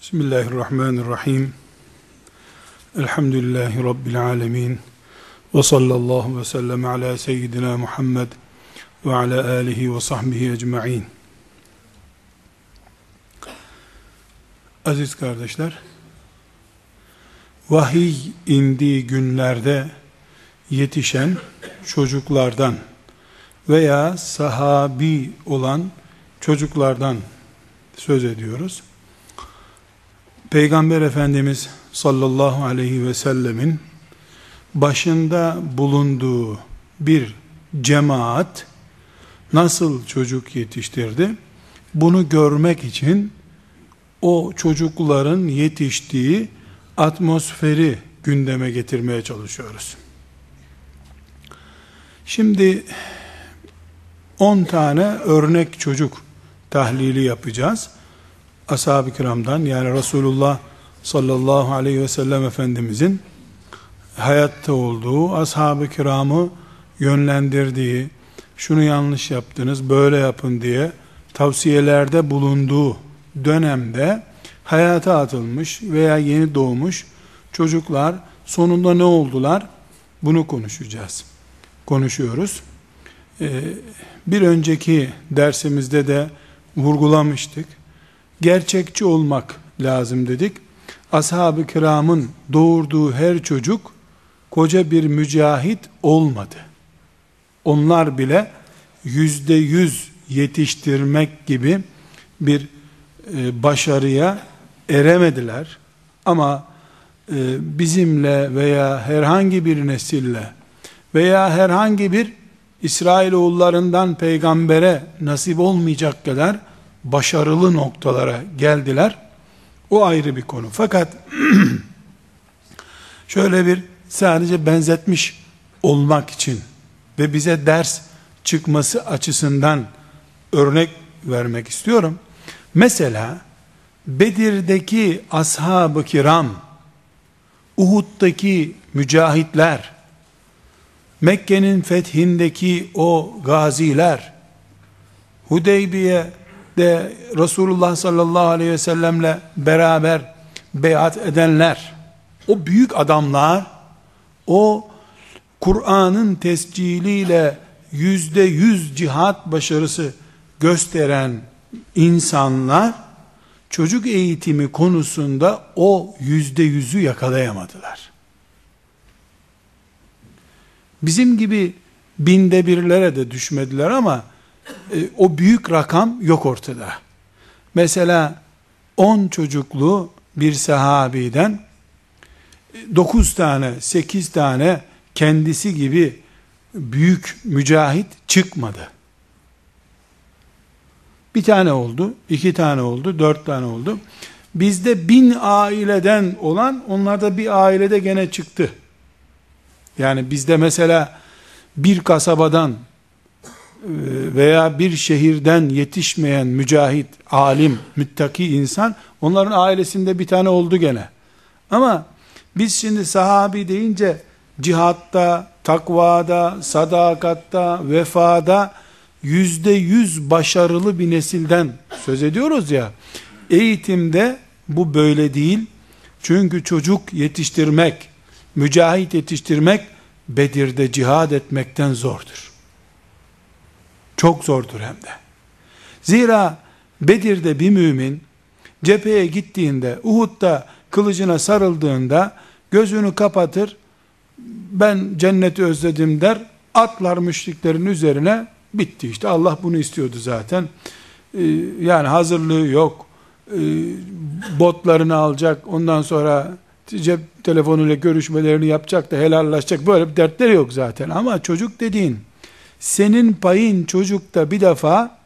Bismillahirrahmanirrahim. Elhamdülillahi Rabbil alemin. Ve sallallahu ve sellem ala seyyidina Muhammed ve ala alihi ve sahbihi ecma'in. Aziz kardeşler, vahiy indiği günlerde yetişen çocuklardan veya sahabi olan çocuklardan söz ediyoruz. Peygamber Efendimiz sallallahu aleyhi ve sellemin başında bulunduğu bir cemaat nasıl çocuk yetiştirdi? Bunu görmek için o çocukların yetiştiği atmosferi gündeme getirmeye çalışıyoruz. Şimdi 10 tane örnek çocuk tahlili yapacağız ashab-ı kiramdan yani Resulullah sallallahu aleyhi ve sellem Efendimizin hayatta olduğu, ashab-ı kiramı yönlendirdiği, şunu yanlış yaptınız, böyle yapın diye tavsiyelerde bulunduğu dönemde hayata atılmış veya yeni doğmuş çocuklar sonunda ne oldular? Bunu konuşacağız. Konuşuyoruz. Ee, bir önceki dersimizde de vurgulamıştık gerçekçi olmak lazım dedik. Ashab-ı kiramın doğurduğu her çocuk koca bir mücahit olmadı. Onlar bile yüzde yüz yetiştirmek gibi bir e, başarıya eremediler. Ama e, bizimle veya herhangi bir nesille veya herhangi bir İsrailoğullarından peygambere nasip olmayacak kadar başarılı noktalara geldiler. O ayrı bir konu. Fakat şöyle bir sadece benzetmiş olmak için ve bize ders çıkması açısından örnek vermek istiyorum. Mesela Bedir'deki ashab-ı kiram, Uhud'daki mücahitler, Mekke'nin fethindeki o gaziler, Hudeybiye de Resulullah sallallahu aleyhi ve sellemle beraber beyat edenler, o büyük adamlar, o Kur'an'ın tesciliyle yüzde yüz cihat başarısı gösteren insanlar, çocuk eğitimi konusunda o yüzde yüzü yakalayamadılar. Bizim gibi binde birlere de düşmediler ama e, o büyük rakam yok ortada. Mesela 10 çocuklu bir sahabiden 9 tane, 8 tane kendisi gibi büyük mücahit çıkmadı. Bir tane oldu, iki tane oldu, dört tane oldu. Bizde bin aileden olan onlarda bir ailede gene çıktı. Yani bizde mesela bir kasabadan veya bir şehirden yetişmeyen mücahit, alim, müttaki insan onların ailesinde bir tane oldu gene. Ama biz şimdi sahabi deyince cihatta, takvada, sadakatta, vefada yüzde yüz başarılı bir nesilden söz ediyoruz ya. Eğitimde bu böyle değil. Çünkü çocuk yetiştirmek, mücahit yetiştirmek Bedir'de cihad etmekten zordur. Çok zordur hem de. Zira Bedir'de bir mümin cepheye gittiğinde, Uhud'da kılıcına sarıldığında gözünü kapatır, ben cenneti özledim der, atlar müşriklerin üzerine bitti işte. Allah bunu istiyordu zaten. Ee, yani hazırlığı yok. Ee, botlarını alacak, ondan sonra cep telefonuyla görüşmelerini yapacak da helallaşacak. Böyle bir dertleri yok zaten. Ama çocuk dediğin senin payın çocukta bir defa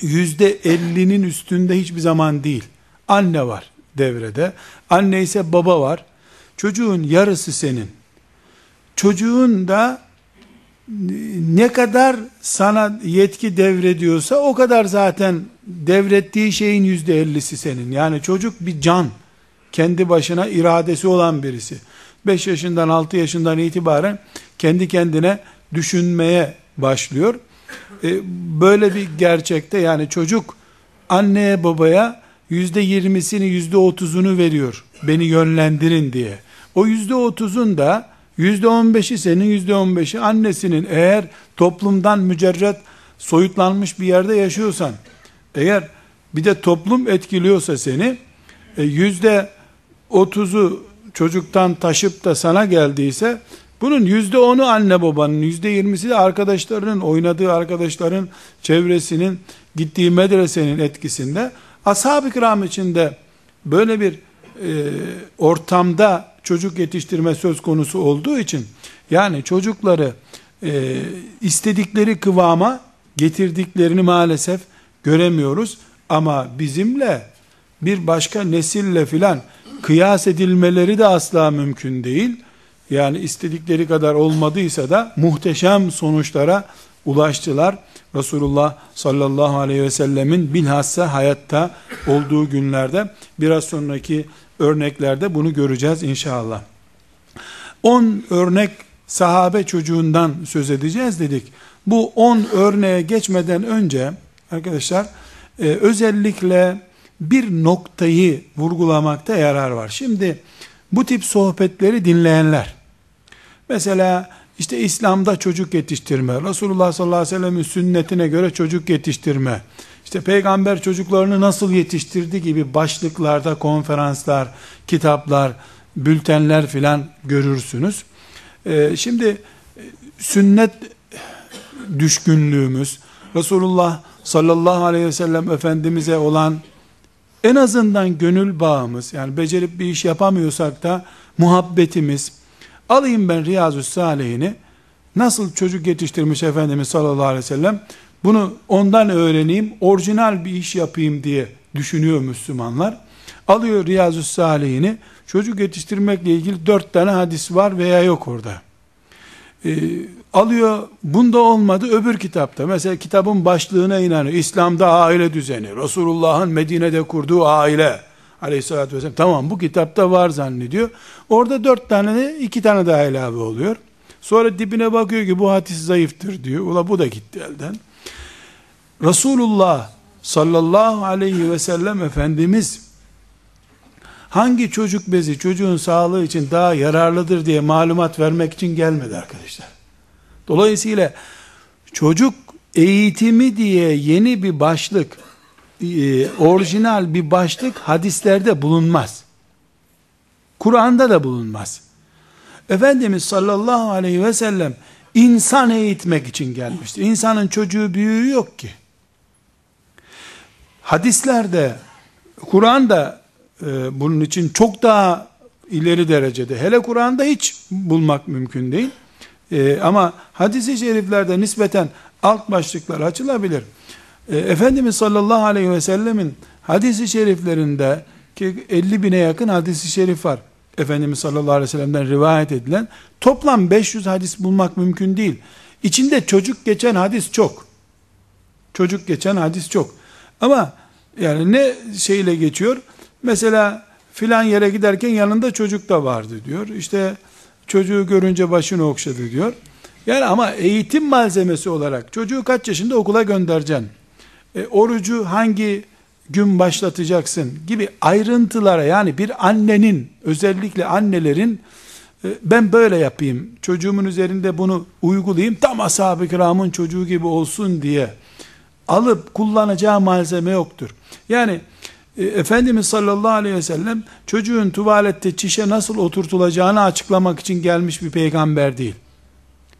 yüzde ellinin üstünde hiçbir zaman değil. Anne var devrede. Anne ise baba var. Çocuğun yarısı senin. Çocuğun da ne kadar sana yetki devrediyorsa o kadar zaten devrettiği şeyin yüzde ellisi senin. Yani çocuk bir can. Kendi başına iradesi olan birisi. 5 yaşından 6 yaşından itibaren kendi kendine düşünmeye başlıyor. E, böyle bir gerçekte yani çocuk anneye babaya yüzde yirmisini yüzde otuzunu veriyor beni yönlendirin diye. O yüzde otuzun da yüzde on beşi senin yüzde on beşi annesinin eğer toplumdan mücerret soyutlanmış bir yerde yaşıyorsan eğer bir de toplum etkiliyorsa seni e, yüzde otuzu çocuktan taşıp da sana geldiyse bunun yüzde onu anne babanın, yüzde yirmisi de arkadaşlarının, oynadığı arkadaşların, çevresinin, gittiği medresenin etkisinde. Ashab-ı kiram içinde böyle bir e, ortamda çocuk yetiştirme söz konusu olduğu için, yani çocukları e, istedikleri kıvama getirdiklerini maalesef göremiyoruz. Ama bizimle bir başka nesille filan kıyas edilmeleri de asla mümkün değil. Yani istedikleri kadar olmadıysa da muhteşem sonuçlara ulaştılar. Resulullah sallallahu aleyhi ve sellemin bilhassa hayatta olduğu günlerde biraz sonraki örneklerde bunu göreceğiz inşallah. 10 örnek sahabe çocuğundan söz edeceğiz dedik. Bu 10 örneğe geçmeden önce arkadaşlar e, özellikle bir noktayı vurgulamakta yarar var. Şimdi bu tip sohbetleri dinleyenler, mesela işte İslam'da çocuk yetiştirme, Resulullah sallallahu aleyhi ve sellem'in sünnetine göre çocuk yetiştirme, işte peygamber çocuklarını nasıl yetiştirdi gibi başlıklarda konferanslar, kitaplar, bültenler filan görürsünüz. Ee, şimdi e, sünnet düşkünlüğümüz, Resulullah sallallahu aleyhi ve sellem Efendimiz'e olan en azından gönül bağımız, yani becerip bir iş yapamıyorsak da muhabbetimiz, alayım ben Riyazu Salihini, nasıl çocuk yetiştirmiş Efendimiz sallallahu aleyhi ve sellem, bunu ondan öğreneyim, orijinal bir iş yapayım diye düşünüyor Müslümanlar. Alıyor Riyazu Salihini, çocuk yetiştirmekle ilgili dört tane hadis var veya yok orada. Ee, alıyor, bunda olmadı öbür kitapta. Mesela kitabın başlığına inanıyor. İslam'da aile düzeni, Resulullah'ın Medine'de kurduğu aile aleyhissalatü vesselam. Tamam bu kitapta var zannediyor. Orada dört tane iki tane daha ilave oluyor. Sonra dibine bakıyor ki bu hadis zayıftır diyor. Ula bu da gitti elden. Resulullah sallallahu aleyhi ve sellem Efendimiz hangi çocuk bezi çocuğun sağlığı için daha yararlıdır diye malumat vermek için gelmedi arkadaşlar. Dolayısıyla çocuk eğitimi diye yeni bir başlık, e, orijinal bir başlık hadislerde bulunmaz. Kur'an'da da bulunmaz. Efendimiz sallallahu aleyhi ve sellem insan eğitmek için gelmiştir. İnsanın çocuğu büyüğü yok ki. Hadislerde, Kur'an'da e, bunun için çok daha ileri derecede, hele Kur'an'da hiç bulmak mümkün değil. E, ama hadisi şeriflerde nispeten alt başlıklar açılabilir. E, Efendimiz sallallahu aleyhi ve sellemin hadisi şeriflerinde ki 50 bine yakın hadisi şerif var. Efendimiz sallallahu aleyhi ve sellem'den rivayet edilen toplam 500 hadis bulmak mümkün değil. İçinde çocuk geçen hadis çok. Çocuk geçen hadis çok. Ama yani ne şeyle geçiyor? Mesela filan yere giderken yanında çocuk da vardı diyor. İşte çocuğu görünce başını okşadı diyor. Yani ama eğitim malzemesi olarak çocuğu kaç yaşında okula göndereceksin? E, orucu hangi gün başlatacaksın gibi ayrıntılara yani bir annenin özellikle annelerin e, ben böyle yapayım çocuğumun üzerinde bunu uygulayayım tam ashab-ı kiramın çocuğu gibi olsun diye alıp kullanacağı malzeme yoktur. Yani e, Efendimiz sallallahu aleyhi ve sellem çocuğun tuvalette çişe nasıl oturtulacağını açıklamak için gelmiş bir peygamber değil.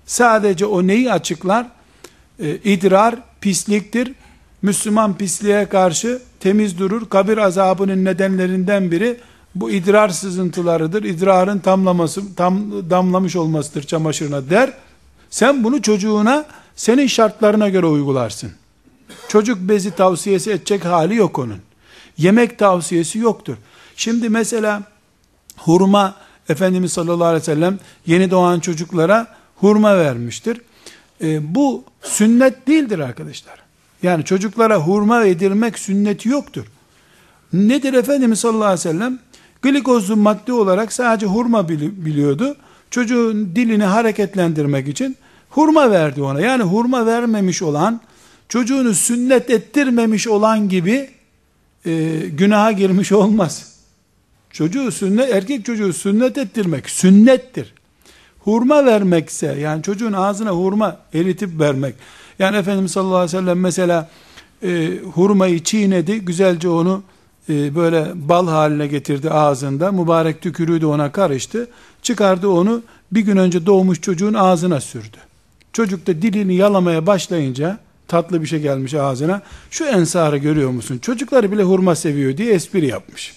Sadece o neyi açıklar? E, idrar pisliktir. Müslüman pisliğe karşı temiz durur. Kabir azabının nedenlerinden biri bu idrar sızıntılarıdır. İdrarın tamlaması, tam damlamış olmasıdır çamaşırına der. Sen bunu çocuğuna senin şartlarına göre uygularsın. Çocuk bezi tavsiyesi edecek hali yok onun. Yemek tavsiyesi yoktur. Şimdi mesela hurma Efendimiz sallallahu aleyhi ve sellem yeni doğan çocuklara hurma vermiştir. E, bu sünnet değildir arkadaşlar. Yani çocuklara hurma yedirmek sünneti yoktur. Nedir Efendimiz sallallahu aleyhi ve sellem? Glikozlu madde olarak sadece hurma biliyordu. Çocuğun dilini hareketlendirmek için hurma verdi ona. Yani hurma vermemiş olan, çocuğunu sünnet ettirmemiş olan gibi e, günaha girmiş olmaz. Çocuğu sünnet, erkek çocuğu sünnet ettirmek sünnettir. Hurma vermekse yani çocuğun ağzına hurma eritip vermek. Yani Efendimiz sallallahu aleyhi ve sellem mesela e, hurmayı çiğnedi, güzelce onu e, böyle bal haline getirdi ağzında. Mübarek tükürüğü de ona karıştı. Çıkardı onu bir gün önce doğmuş çocuğun ağzına sürdü. Çocuk da dilini yalamaya başlayınca tatlı bir şey gelmiş ağzına. Şu ensarı görüyor musun? Çocukları bile hurma seviyor diye espri yapmış.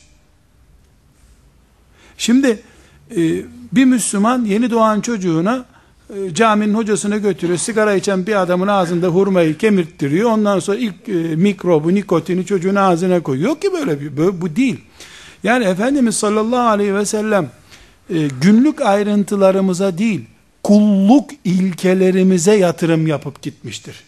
Şimdi e, bir Müslüman yeni doğan çocuğuna e, caminin hocasına götürüyor. Sigara içen bir adamın ağzında hurmayı kemirttiriyor. Ondan sonra ilk e, mikrobu, nikotini çocuğun ağzına koyuyor. Yok ki böyle bir, böyle, bu değil. Yani Efendimiz sallallahu aleyhi ve sellem e, günlük ayrıntılarımıza değil, kulluk ilkelerimize yatırım yapıp gitmiştir.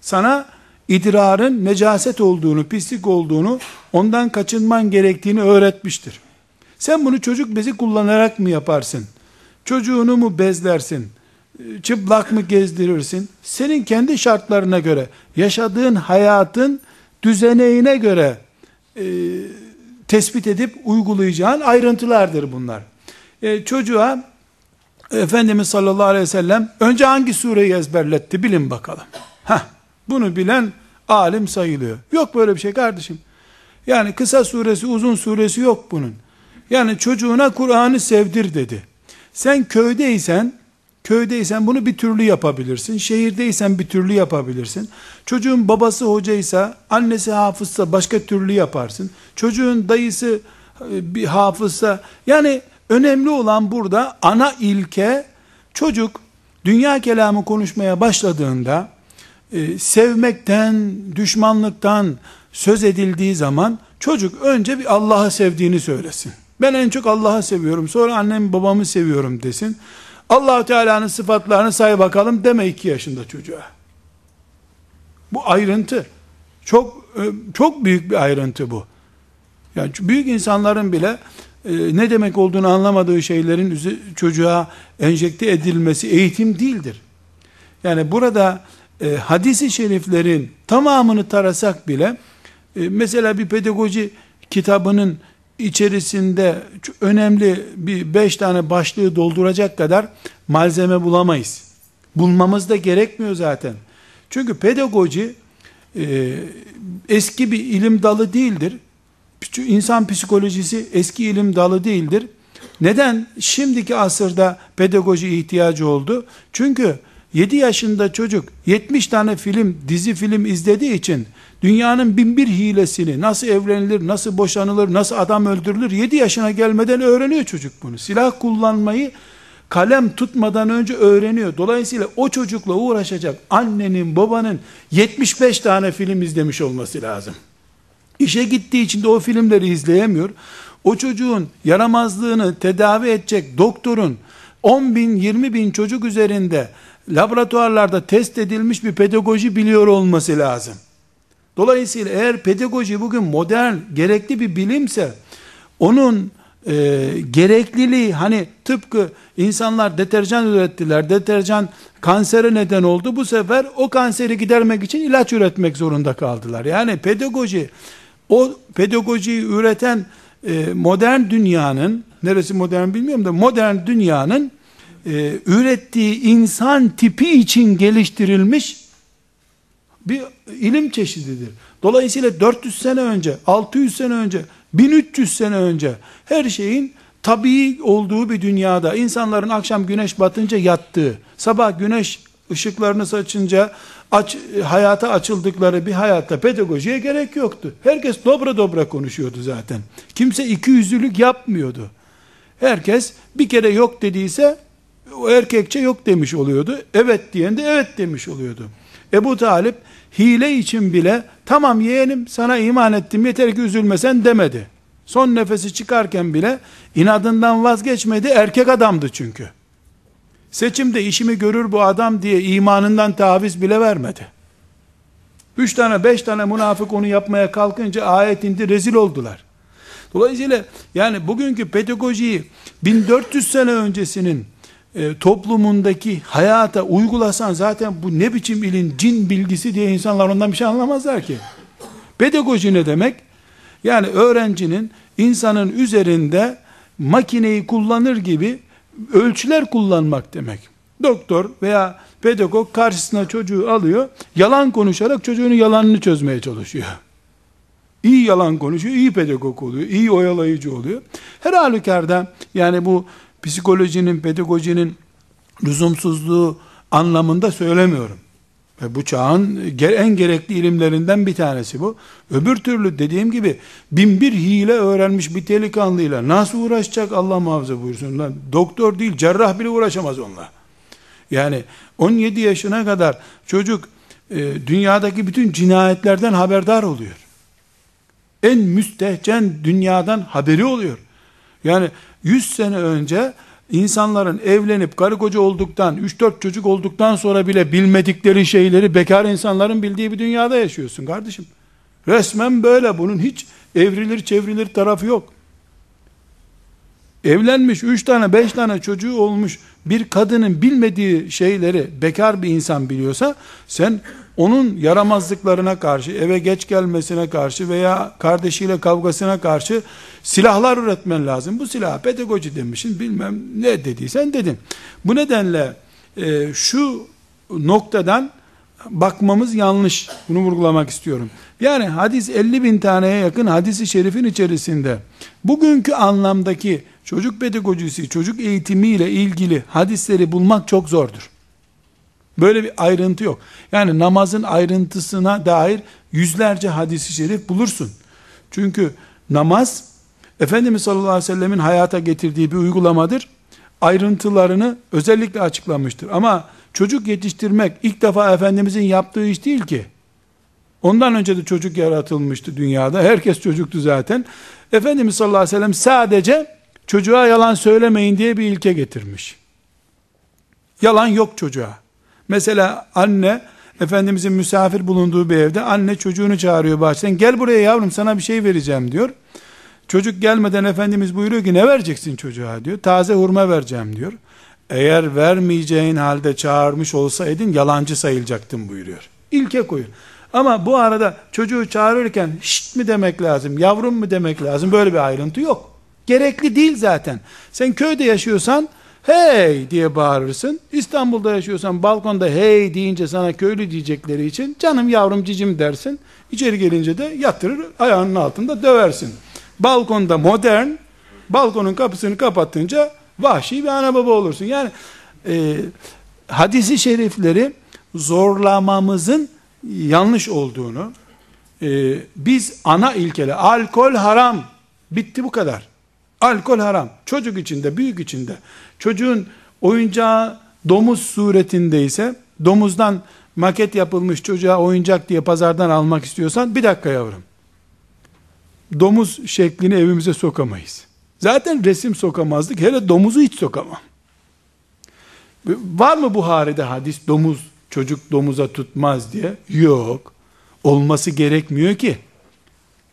Sana idrarın necaset olduğunu, pislik olduğunu, ondan kaçınman gerektiğini öğretmiştir. Sen bunu çocuk bezi kullanarak mı yaparsın? Çocuğunu mu bezlersin? Çıplak mı gezdirirsin? Senin kendi şartlarına göre, yaşadığın hayatın düzeneğine göre e, tespit edip uygulayacağın ayrıntılardır bunlar. E, çocuğa Efendimiz sallallahu aleyhi ve sellem önce hangi sureyi ezberletti bilin bakalım. Heh, bunu bilen alim sayılıyor. Yok böyle bir şey kardeşim. Yani kısa suresi uzun suresi yok bunun. Yani çocuğuna Kur'an'ı sevdir dedi. Sen köydeysen, köydeysen bunu bir türlü yapabilirsin. Şehirdeysen bir türlü yapabilirsin. Çocuğun babası hocaysa, annesi hafızsa başka türlü yaparsın. Çocuğun dayısı e, bir hafızsa, yani önemli olan burada ana ilke, çocuk dünya kelamı konuşmaya başladığında, e, sevmekten, düşmanlıktan söz edildiği zaman, çocuk önce bir Allah'ı sevdiğini söylesin. Ben en çok Allah'ı seviyorum. Sonra annem babamı seviyorum desin. allah Teala'nın sıfatlarını say bakalım deme iki yaşında çocuğa. Bu ayrıntı. Çok e, çok büyük bir ayrıntı bu. Yani büyük insanların bile e, ne demek olduğunu anlamadığı şeylerin çocuğa enjekte edilmesi eğitim değildir. Yani burada e, hadisi şeriflerin tamamını tarasak bile mesela bir pedagoji kitabının içerisinde önemli bir beş tane başlığı dolduracak kadar malzeme bulamayız. Bulmamız da gerekmiyor zaten. Çünkü pedagoji e, eski bir ilim dalı değildir. İnsan psikolojisi eski ilim dalı değildir. Neden şimdiki asırda pedagoji ihtiyacı oldu? Çünkü 7 yaşında çocuk 70 tane film, dizi film izlediği için dünyanın bin bir hilesini, nasıl evlenilir, nasıl boşanılır, nasıl adam öldürülür 7 yaşına gelmeden öğreniyor çocuk bunu. Silah kullanmayı kalem tutmadan önce öğreniyor. Dolayısıyla o çocukla uğraşacak annenin, babanın 75 tane film izlemiş olması lazım. İşe gittiği için de o filmleri izleyemiyor. O çocuğun yaramazlığını tedavi edecek doktorun 10 bin, 20 bin çocuk üzerinde laboratuvarlarda test edilmiş bir pedagoji biliyor olması lazım. Dolayısıyla eğer pedagoji bugün modern, gerekli bir bilimse, onun e, gerekliliği hani tıpkı insanlar deterjan ürettiler, deterjan kansere neden oldu. Bu sefer o kanseri gidermek için ilaç üretmek zorunda kaldılar. Yani pedagoji, o pedagojiyi üreten e, modern dünyanın, neresi modern bilmiyorum da modern dünyanın e, ürettiği insan tipi için geliştirilmiş bir ilim çeşididir. Dolayısıyla 400 sene önce, 600 sene önce, 1300 sene önce her şeyin tabii olduğu bir dünyada insanların akşam güneş batınca yattığı, sabah güneş ışıklarını saçınca aç, hayata açıldıkları bir hayatta pedagojiye gerek yoktu. Herkes dobra dobra konuşuyordu zaten. Kimse iki yüzlülük yapmıyordu. Herkes bir kere yok dediyse o erkekçe yok demiş oluyordu. Evet diyen de evet demiş oluyordu. Ebu Talip hile için bile tamam yeğenim sana iman ettim yeter ki üzülmesen demedi. Son nefesi çıkarken bile inadından vazgeçmedi erkek adamdı çünkü. Seçimde işimi görür bu adam diye imanından taviz bile vermedi. Üç tane beş tane münafık onu yapmaya kalkınca ayet indi rezil oldular. Dolayısıyla yani bugünkü pedagojiyi 1400 sene öncesinin e, toplumundaki hayata uygulasan zaten bu ne biçim ilin cin bilgisi diye insanlar ondan bir şey anlamazlar ki. Pedagoji ne demek? Yani öğrencinin insanın üzerinde makineyi kullanır gibi ölçüler kullanmak demek. Doktor veya pedagog karşısına çocuğu alıyor, yalan konuşarak çocuğun yalanını çözmeye çalışıyor. İyi yalan konuşuyor, iyi pedagog oluyor, iyi oyalayıcı oluyor. Her halükarda yani bu psikolojinin, pedagojinin lüzumsuzluğu anlamında söylemiyorum. Ve bu çağın en gerekli ilimlerinden bir tanesi bu. Öbür türlü dediğim gibi bin bir hile öğrenmiş bir delikanlıyla nasıl uğraşacak Allah muhafaza buyursun. Lan, doktor değil cerrah bile uğraşamaz onunla. Yani 17 yaşına kadar çocuk e, dünyadaki bütün cinayetlerden haberdar oluyor. En müstehcen dünyadan haberi oluyor. Yani 100 sene önce insanların evlenip karı koca olduktan, 3-4 çocuk olduktan sonra bile bilmedikleri şeyleri bekar insanların bildiği bir dünyada yaşıyorsun kardeşim. Resmen böyle bunun hiç evrilir çevrilir tarafı yok. Evlenmiş 3 tane 5 tane çocuğu olmuş bir kadının bilmediği şeyleri bekar bir insan biliyorsa sen onun yaramazlıklarına karşı, eve geç gelmesine karşı veya kardeşiyle kavgasına karşı silahlar üretmen lazım. Bu silah pedagoji demişsin bilmem ne dediysen dedin. Bu nedenle e, şu noktadan bakmamız yanlış. Bunu vurgulamak istiyorum. Yani hadis 50 bin taneye yakın hadisi şerifin içerisinde bugünkü anlamdaki çocuk pedagojisi, çocuk eğitimiyle ilgili hadisleri bulmak çok zordur. Böyle bir ayrıntı yok. Yani namazın ayrıntısına dair yüzlerce hadisi şerif bulursun. Çünkü namaz Efendimiz sallallahu aleyhi ve sellemin hayata getirdiği bir uygulamadır. Ayrıntılarını özellikle açıklamıştır. Ama çocuk yetiştirmek ilk defa Efendimizin yaptığı iş değil ki. Ondan önce de çocuk yaratılmıştı dünyada. Herkes çocuktu zaten. Efendimiz sallallahu aleyhi ve sellem sadece çocuğa yalan söylemeyin diye bir ilke getirmiş. Yalan yok çocuğa. Mesela anne Efendimizin misafir bulunduğu bir evde anne çocuğunu çağırıyor bahçeden. Gel buraya yavrum sana bir şey vereceğim diyor. Çocuk gelmeden Efendimiz buyuruyor ki ne vereceksin çocuğa diyor. Taze hurma vereceğim diyor. Eğer vermeyeceğin halde çağırmış olsaydın yalancı sayılacaktın buyuruyor. İlke koyun. Ama bu arada çocuğu çağırırken şşt mi demek lazım, yavrum mu demek lazım böyle bir ayrıntı yok. Gerekli değil zaten. Sen köyde yaşıyorsan hey diye bağırırsın. İstanbul'da yaşıyorsan balkonda hey deyince sana köylü diyecekleri için canım yavrum cicim dersin. İçeri gelince de yatırır ayağının altında döversin. Balkonda modern, balkonun kapısını kapatınca vahşi bir ana baba olursun. Yani e, hadisi şerifleri zorlamamızın yanlış olduğunu, e, biz ana ilkele, alkol haram, bitti bu kadar. Alkol haram. Çocuk içinde, büyük içinde. Çocuğun oyuncağı domuz suretindeyse, domuzdan maket yapılmış çocuğa oyuncak diye pazardan almak istiyorsan, bir dakika yavrum. Domuz şeklini evimize sokamayız. Zaten resim sokamazdık, hele domuzu hiç sokamam. Var mı Buhari'de hadis, domuz, çocuk domuza tutmaz diye? Yok. Olması gerekmiyor ki.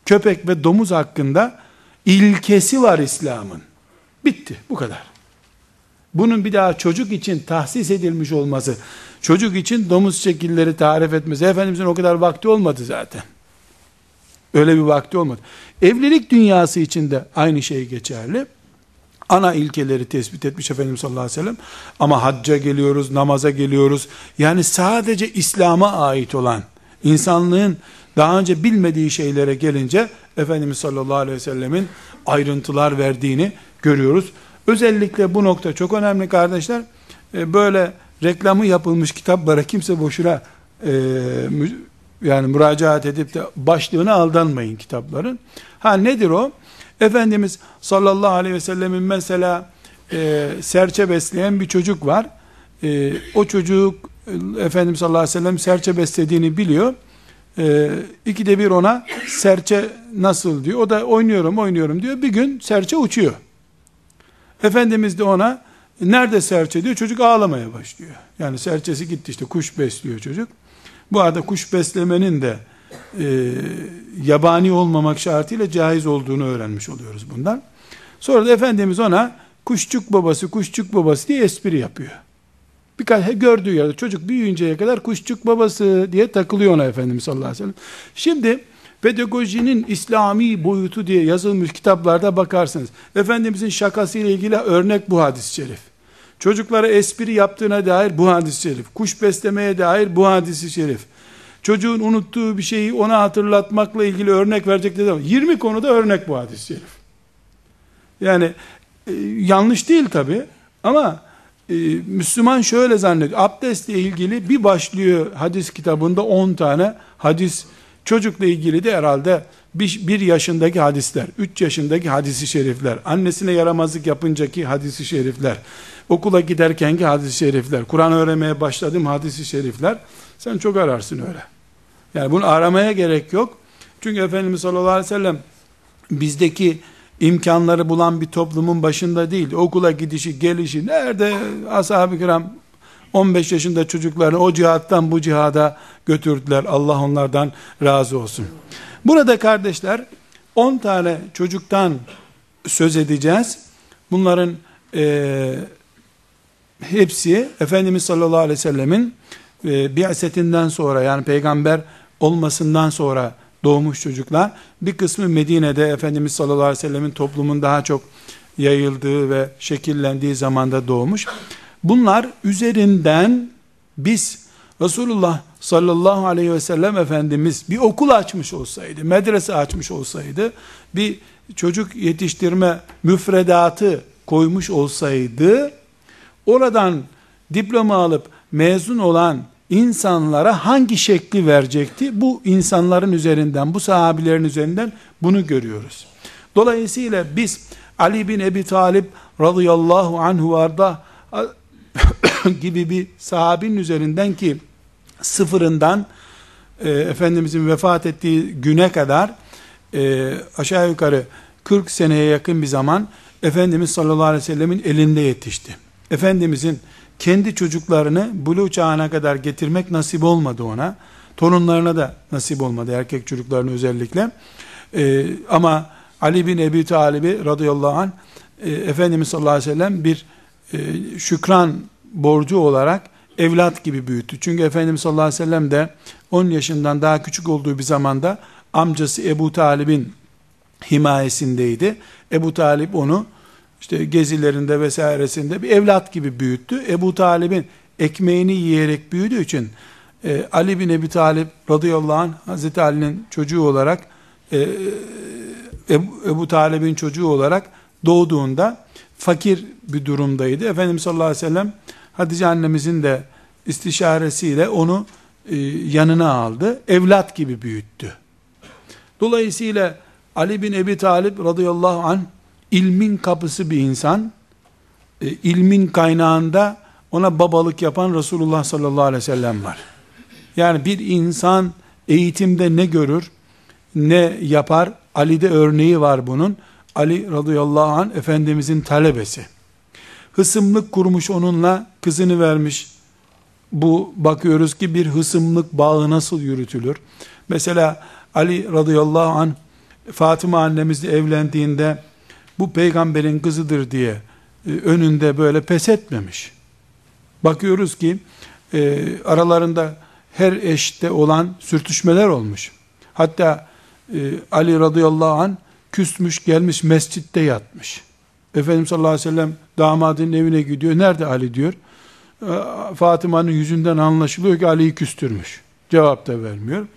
Köpek ve domuz hakkında ilkesi var İslam'ın. Bitti. Bu kadar. Bunun bir daha çocuk için tahsis edilmiş olması, çocuk için domuz şekilleri tarif etmesi, Efendimizin o kadar vakti olmadı zaten. Öyle bir vakti olmadı. Evlilik dünyası için de aynı şey geçerli. Ana ilkeleri tespit etmiş Efendimiz sallallahu aleyhi ve sellem. Ama hacca geliyoruz, namaza geliyoruz. Yani sadece İslam'a ait olan, insanlığın daha önce bilmediği şeylere gelince Efendimiz sallallahu aleyhi ve sellemin ayrıntılar verdiğini görüyoruz. Özellikle bu nokta çok önemli kardeşler. E, böyle reklamı yapılmış kitaplara kimse boşuna e, yani müracaat edip de başlığına aldanmayın kitapların. Ha nedir o? Efendimiz sallallahu aleyhi ve sellemin mesela e, serçe besleyen bir çocuk var. E, o çocuk Efendimiz sallallahu aleyhi ve sellem serçe beslediğini biliyor. E, ikide bir ona serçe nasıl diyor. O da oynuyorum oynuyorum diyor. Bir gün serçe uçuyor. Efendimiz de ona nerede serçe diyor. Çocuk ağlamaya başlıyor. Yani serçesi gitti işte kuş besliyor çocuk. Bu arada kuş beslemenin de e, yabani olmamak şartıyla caiz olduğunu öğrenmiş oluyoruz bundan. Sonra da Efendimiz ona kuşçuk babası, kuşçuk babası diye espri yapıyor. Birkaç gördüğü yerde çocuk büyüyünceye kadar kuşçuk babası diye takılıyor ona Efendimiz sallallahu aleyhi ve sellem. Şimdi Pedagojinin İslami boyutu diye yazılmış kitaplarda bakarsınız. Efendimizin şakasıyla ilgili örnek bu hadis-i şerif. Çocuklara espri yaptığına dair bu hadis-i şerif. Kuş beslemeye dair bu hadis-i şerif. Çocuğun unuttuğu bir şeyi ona hatırlatmakla ilgili örnek verecek dedi 20 konuda örnek bu hadis-i şerif. Yani e, yanlış değil tabi ama e, Müslüman şöyle zannediyor. Abdestle ilgili bir başlıyor hadis kitabında 10 tane hadis çocukla ilgili de herhalde bir, bir yaşındaki hadisler, üç yaşındaki hadisi şerifler, annesine yaramazlık yapıncaki hadisi şerifler, okula giderkenki hadisi şerifler, Kur'an öğrenmeye başladım hadisi şerifler, sen çok ararsın öyle. Yani bunu aramaya gerek yok. Çünkü Efendimiz sallallahu aleyhi ve sellem bizdeki imkanları bulan bir toplumun başında değil. Okula gidişi, gelişi, nerede ashab-ı kiram 15 yaşında çocuklarını o cihattan bu cihada götürdüler. Allah onlardan razı olsun. Burada kardeşler 10 tane çocuktan söz edeceğiz. Bunların e, hepsi Efendimiz sallallahu aleyhi ve sellemin e, bi'setinden sonra yani peygamber olmasından sonra doğmuş çocuklar. Bir kısmı Medine'de Efendimiz sallallahu aleyhi ve sellemin toplumun daha çok yayıldığı ve şekillendiği zamanda doğmuş. Bunlar üzerinden biz Resulullah sallallahu aleyhi ve sellem Efendimiz bir okul açmış olsaydı, medrese açmış olsaydı, bir çocuk yetiştirme müfredatı koymuş olsaydı, oradan diploma alıp mezun olan insanlara hangi şekli verecekti? Bu insanların üzerinden, bu sahabilerin üzerinden bunu görüyoruz. Dolayısıyla biz Ali bin Ebi Talip radıyallahu anhu varda gibi bir sahabinin üzerinden ki sıfırından e, Efendimizin vefat ettiği güne kadar e, aşağı yukarı 40 seneye yakın bir zaman Efendimiz sallallahu aleyhi ve sellemin elinde yetişti. Efendimizin kendi çocuklarını bulu çağına kadar getirmek nasip olmadı ona. Torunlarına da nasip olmadı erkek çocuklarını özellikle. Ee, ama Ali bin Ebi Talib'i radıyallahu anh e, Efendimiz sallallahu aleyhi ve sellem bir e, şükran borcu olarak evlat gibi büyüttü. Çünkü Efendimiz sallallahu aleyhi ve sellem de 10 yaşından daha küçük olduğu bir zamanda amcası Ebu Talib'in himayesindeydi. Ebu Talip onu işte gezilerinde vesairesinde bir evlat gibi büyüttü. Ebu Talib'in ekmeğini yiyerek büyüdüğü için e, Ali bin Ebi Talib radıyallahu anh Hazreti Ali'nin çocuğu olarak e, Ebu, Ebu Talib'in çocuğu olarak doğduğunda fakir bir durumdaydı. Efendimiz sallallahu aleyhi ve sellem Hatice annemizin de istişaresiyle onu e, yanına aldı. Evlat gibi büyüttü. Dolayısıyla Ali bin Ebi Talib radıyallahu anh ilmin kapısı bir insan, e, ilmin kaynağında ona babalık yapan Resulullah sallallahu aleyhi ve sellem var. Yani bir insan eğitimde ne görür, ne yapar, Ali'de örneği var bunun. Ali radıyallahu anh Efendimizin talebesi. Hısımlık kurmuş onunla, kızını vermiş. Bu bakıyoruz ki bir hısımlık bağı nasıl yürütülür? Mesela Ali radıyallahu anh Fatıma annemizle evlendiğinde bu peygamberin kızıdır diye e, önünde böyle pes etmemiş. Bakıyoruz ki e, aralarında her eşte olan sürtüşmeler olmuş. Hatta e, Ali radıyallahu an küsmüş gelmiş mescitte yatmış. Efendimiz sallallahu aleyhi ve sellem damadının evine gidiyor. Nerede Ali diyor. E, Fatıma'nın yüzünden anlaşılıyor ki Ali'yi küstürmüş. Cevap da vermiyor.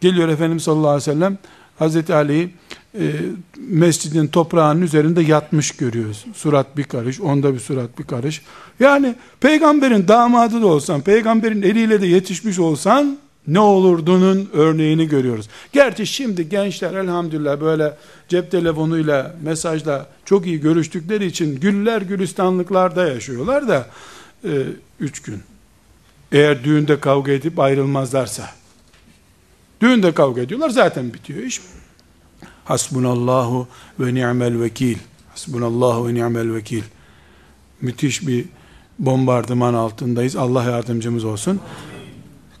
Geliyor Efendimiz sallallahu aleyhi ve sellem Hazreti Ali'yi e, mescidin toprağının üzerinde yatmış görüyoruz. Surat bir karış, onda bir surat bir karış. Yani peygamberin damadı da olsan, peygamberin eliyle de yetişmiş olsan ne olurdunun örneğini görüyoruz. Gerçi şimdi gençler elhamdülillah böyle cep telefonuyla, mesajla çok iyi görüştükleri için güller gülistanlıklarda yaşıyorlar da e, üç gün. Eğer düğünde kavga edip ayrılmazlarsa. Düğünde kavga ediyorlar zaten bitiyor iş. Hasbunallahu ve ni'mel vekil. Hasbunallahu ve ni'mel vekil. Müthiş bir bombardıman altındayız. Allah yardımcımız olsun.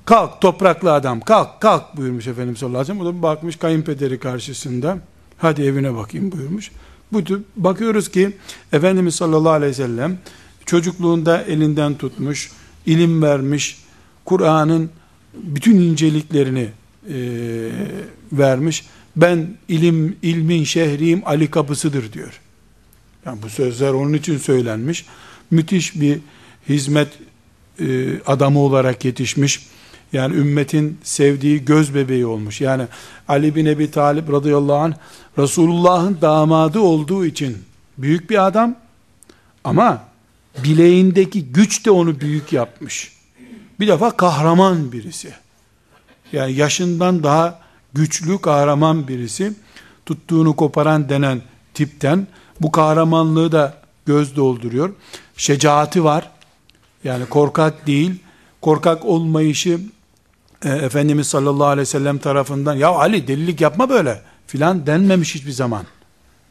Kalk topraklı adam kalk kalk buyurmuş Efendimiz sallallahu aleyhi ve sellem. O da bakmış kayınpederi karşısında. Hadi evine bakayım buyurmuş. Bu bakıyoruz ki Efendimiz sallallahu aleyhi ve sellem çocukluğunda elinden tutmuş, ilim vermiş, Kur'an'ın bütün inceliklerini e, vermiş. Ben ilim ilmin şehriyim Ali kapısıdır diyor. Yani bu sözler onun için söylenmiş. Müthiş bir hizmet e, adamı olarak yetişmiş. Yani ümmetin sevdiği göz bebeği olmuş. Yani Ali bin Ebi Talip radıyallahu anh Resulullah'ın damadı olduğu için büyük bir adam ama bileğindeki güç de onu büyük yapmış. Bir defa kahraman birisi. Yani yaşından daha güçlü kahraman birisi. Tuttuğunu koparan denen tipten bu kahramanlığı da göz dolduruyor. Şecaati var. Yani korkak değil. Korkak olmayışı e, Efendimiz sallallahu aleyhi ve sellem tarafından ya Ali delilik yapma böyle filan denmemiş hiçbir zaman.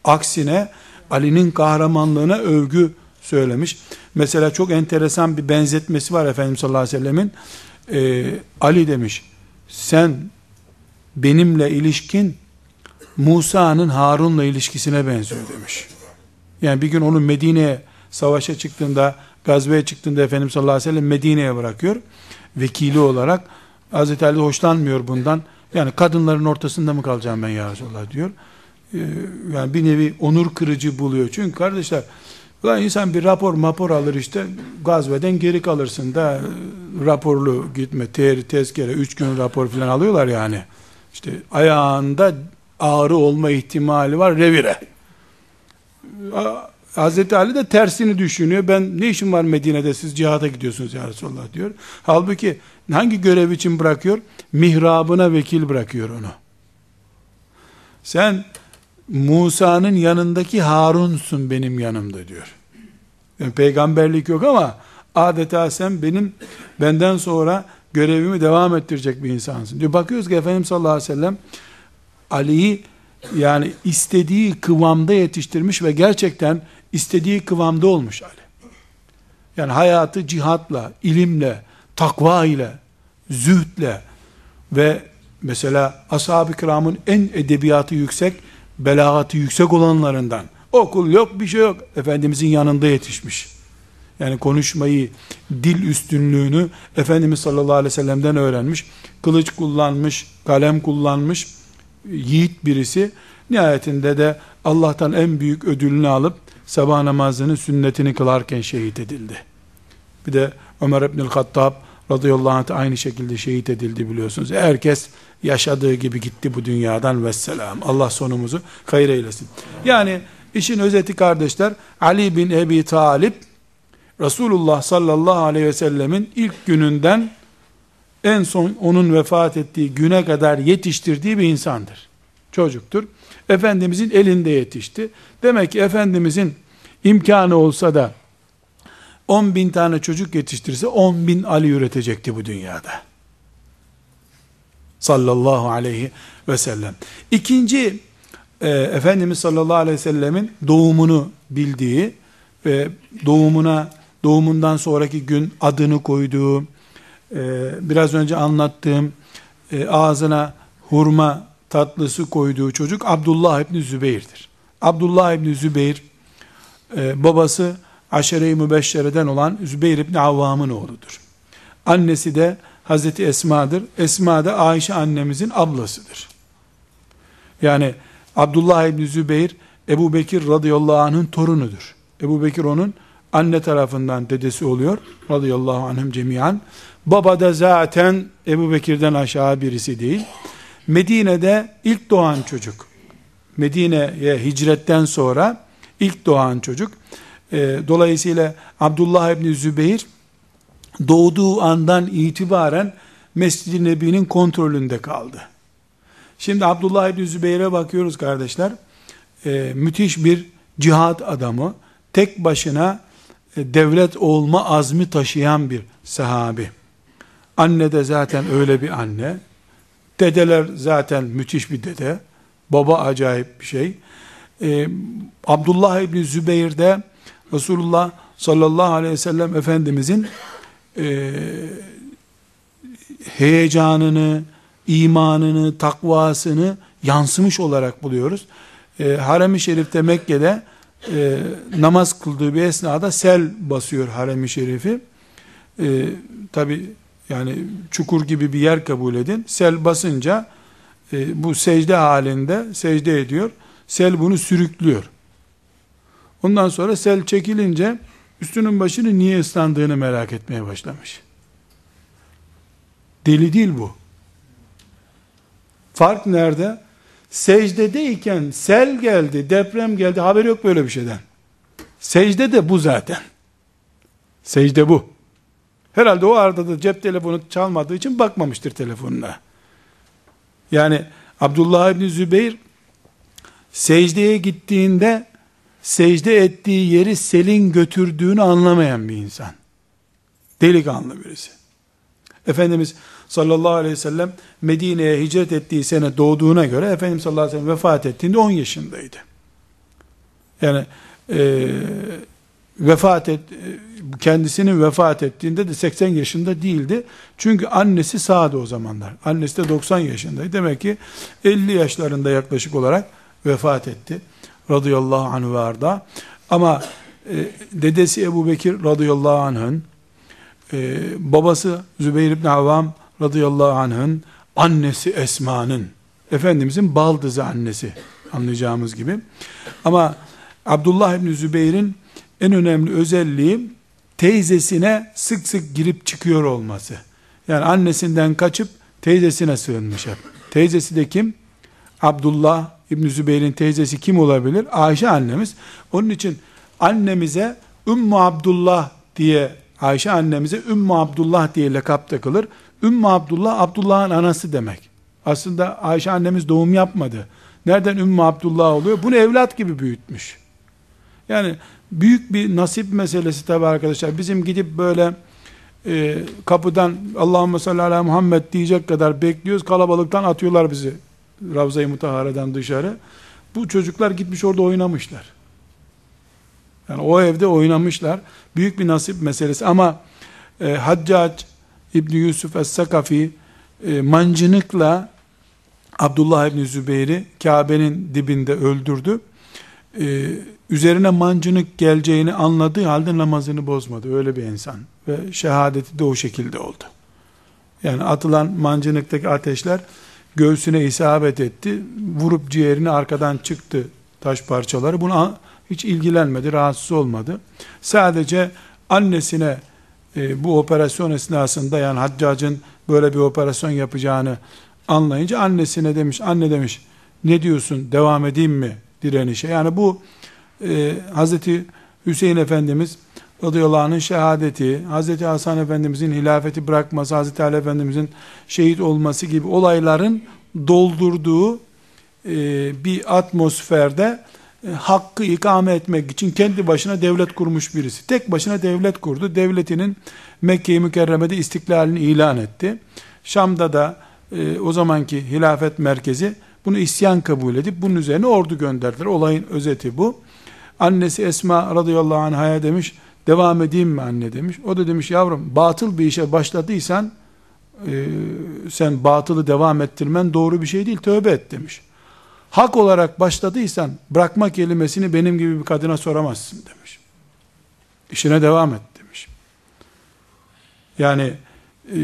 Aksine Ali'nin kahramanlığına övgü söylemiş. Mesela çok enteresan bir benzetmesi var Efendimiz sallallahu aleyhi ve sellemin. Ee, Ali demiş, sen benimle ilişkin Musa'nın Harun'la ilişkisine benziyor demiş. Yani bir gün onu Medine'ye savaşa çıktığında, gazveye çıktığında Efendimiz sallallahu aleyhi ve sellem Medine'ye bırakıyor. Vekili olarak Hazreti Ali hoşlanmıyor bundan. Yani kadınların ortasında mı kalacağım ben ya Resulallah diyor. Ee, yani bir nevi onur kırıcı buluyor. Çünkü kardeşler Ulan insan bir rapor mapor alır işte gazveden geri kalırsın da e, raporlu gitme ter, tezkere üç gün rapor falan alıyorlar yani. İşte ayağında ağrı olma ihtimali var revire. Hazreti Ali de tersini düşünüyor. Ben ne işim var Medine'de siz cihada gidiyorsunuz ya Resulallah diyor. Halbuki hangi görev için bırakıyor? Mihrabına vekil bırakıyor onu. Sen Musa'nın yanındaki Harun'sun benim yanımda diyor. Yani peygamberlik yok ama adeta sen benim benden sonra görevimi devam ettirecek bir insansın. Diyor bakıyoruz ki Efendimiz sallallahu aleyhi ve sellem Ali'yi yani istediği kıvamda yetiştirmiş ve gerçekten istediği kıvamda olmuş Ali. Yani hayatı cihatla, ilimle, takva ile, zühdle ve mesela ashab-ı kiramın en edebiyatı yüksek belagatı yüksek olanlarından. Okul yok bir şey yok. Efendimizin yanında yetişmiş. Yani konuşmayı, dil üstünlüğünü Efendimiz sallallahu aleyhi ve sellem'den öğrenmiş. Kılıç kullanmış, kalem kullanmış, yiğit birisi. Nihayetinde de Allah'tan en büyük ödülünü alıp sabah namazının sünnetini kılarken şehit edildi. Bir de Ömer İbnül Hattab radıyallahu anh aynı şekilde şehit edildi biliyorsunuz. Herkes yaşadığı gibi gitti bu dünyadan vesselam. Allah sonumuzu hayır eylesin. Yani işin özeti kardeşler Ali bin Ebi Talip Resulullah sallallahu aleyhi ve sellemin ilk gününden en son onun vefat ettiği güne kadar yetiştirdiği bir insandır. Çocuktur. Efendimizin elinde yetişti. Demek ki Efendimizin imkanı olsa da 10 bin tane çocuk yetiştirse 10 bin Ali üretecekti bu dünyada. Sallallahu aleyhi ve sellem. İkinci, e, Efendimiz sallallahu aleyhi ve sellemin doğumunu bildiği ve doğumuna, doğumundan sonraki gün adını koyduğu, e, biraz önce anlattığım e, ağzına hurma tatlısı koyduğu çocuk Abdullah İbni Zübeyir'dir. Abdullah İbni Zübeyir, e, babası aşere-i mübeşşereden olan Zübeyir İbni Avvam'ın oğludur. Annesi de Hazreti Esma'dır. Esma da Ayşe annemizin ablasıdır. Yani Abdullah İbni Zübeyir Ebu Bekir radıyallahu anh'ın torunudur. Ebu Bekir onun anne tarafından dedesi oluyor. Radıyallahu anhüm cemiyan. Baba da zaten Ebu Bekir'den aşağı birisi değil. Medine'de ilk doğan çocuk. Medine'ye hicretten sonra ilk doğan çocuk. E, dolayısıyla Abdullah İbni Zübeyir doğduğu andan itibaren Mescid-i Nebi'nin kontrolünde kaldı. Şimdi Abdullah İbni Zübeyir'e bakıyoruz kardeşler. E, müthiş bir cihat adamı. Tek başına devlet olma azmi taşıyan bir sahabi. Anne de zaten öyle bir anne. Dedeler zaten müthiş bir dede. Baba acayip bir şey. Ee, Abdullah İbni Zübeyir de Resulullah sallallahu aleyhi ve sellem Efendimizin e, heyecanını, imanını, takvasını yansımış olarak buluyoruz. E, Harem-i Şerif'te Mekke'de e, namaz kıldığı bir esnada sel basıyor Harem-i Şerif'i. E, Tabi yani çukur gibi bir yer kabul edin. Sel basınca e, bu secde halinde secde ediyor. Sel bunu sürüklüyor. Ondan sonra sel çekilince üstünün başını niye ıslandığını merak etmeye başlamış. Deli değil bu. Fark nerede? Secdedeyken sel geldi, deprem geldi, haber yok böyle bir şeyden. Secde de bu zaten. Secde bu. Herhalde o arada da cep telefonu çalmadığı için bakmamıştır telefonuna. Yani Abdullah İbni Zübeyir secdeye gittiğinde secde ettiği yeri selin götürdüğünü anlamayan bir insan. Delikanlı birisi. Efendimiz sallallahu aleyhi ve sellem Medine'ye hicret ettiği sene doğduğuna göre Efendimiz sallallahu aleyhi ve sellem vefat ettiğinde 10 yaşındaydı. Yani e, vefat et, kendisinin vefat ettiğinde de 80 yaşında değildi. Çünkü annesi sağdı o zamanlar. Annesi de 90 yaşındaydı. Demek ki 50 yaşlarında yaklaşık olarak vefat etti. Radıyallahu anh ve arda. Ama e, dedesi Ebu Bekir radıyallahu anh'ın e, babası Zübeyir ibn Avvam radıyallahu anh'ın annesi Esma'nın Efendimizin baldızı annesi anlayacağımız gibi. Ama Abdullah İbni Zübeyir'in en önemli özelliği teyzesine sık sık girip çıkıyor olması. Yani annesinden kaçıp teyzesine sığınmış hep. Teyzesi de kim? Abdullah İbni Zübeyir'in teyzesi kim olabilir? Ayşe annemiz. Onun için annemize Ümmü Abdullah diye Ayşe annemize Ümmü Abdullah diye lakap takılır. Ümmü Abdullah Abdullah'ın anası demek. Aslında Ayşe annemiz doğum yapmadı. Nereden Ümmü Abdullah oluyor? Bunu evlat gibi büyütmüş. Yani büyük bir nasip meselesi tabi arkadaşlar. Bizim gidip böyle e, kapıdan Allahümme salli ala Muhammed diyecek kadar bekliyoruz. Kalabalıktan atıyorlar bizi Ravza-i Mutahara'dan dışarı. Bu çocuklar gitmiş orada oynamışlar. Yani o evde oynamışlar. Büyük bir nasip meselesi ama e, Haccac İbni Yusuf Es-Sakafi e, mancınıkla Abdullah İbni Zübeyir'i Kabe'nin dibinde öldürdü. E, üzerine mancınık geleceğini anladığı halde namazını bozmadı. Öyle bir insan. Ve şehadeti de o şekilde oldu. Yani atılan mancınıktaki ateşler göğsüne isabet etti. Vurup ciğerini arkadan çıktı taş parçaları. Buna hiç ilgilenmedi, rahatsız olmadı. Sadece annesine e, bu operasyon esnasında yani haccacın böyle bir operasyon yapacağını anlayınca annesine demiş, anne demiş ne diyorsun devam edeyim mi direnişe? Yani bu e, Hazreti Hüseyin Efendimiz radıyallahu anh'ın şehadeti, Hazreti Hasan Efendimizin hilafeti bırakması, Hazreti Ali Efendimizin şehit olması gibi olayların doldurduğu e, bir atmosferde hakkı ikame etmek için kendi başına devlet kurmuş birisi. Tek başına devlet kurdu. Devletinin Mekke-i Mükerreme'de istiklalini ilan etti. Şam'da da e, o zamanki hilafet merkezi bunu isyan kabul edip bunun üzerine ordu gönderdiler. Olayın özeti bu. Annesi Esma radıyallahu anh'a demiş, devam edeyim mi anne demiş. O da demiş yavrum batıl bir işe başladıysan e, sen batılı devam ettirmen doğru bir şey değil tövbe et demiş. Hak olarak başladıysan bırakma kelimesini benim gibi bir kadına soramazsın demiş. İşine devam et demiş. Yani e,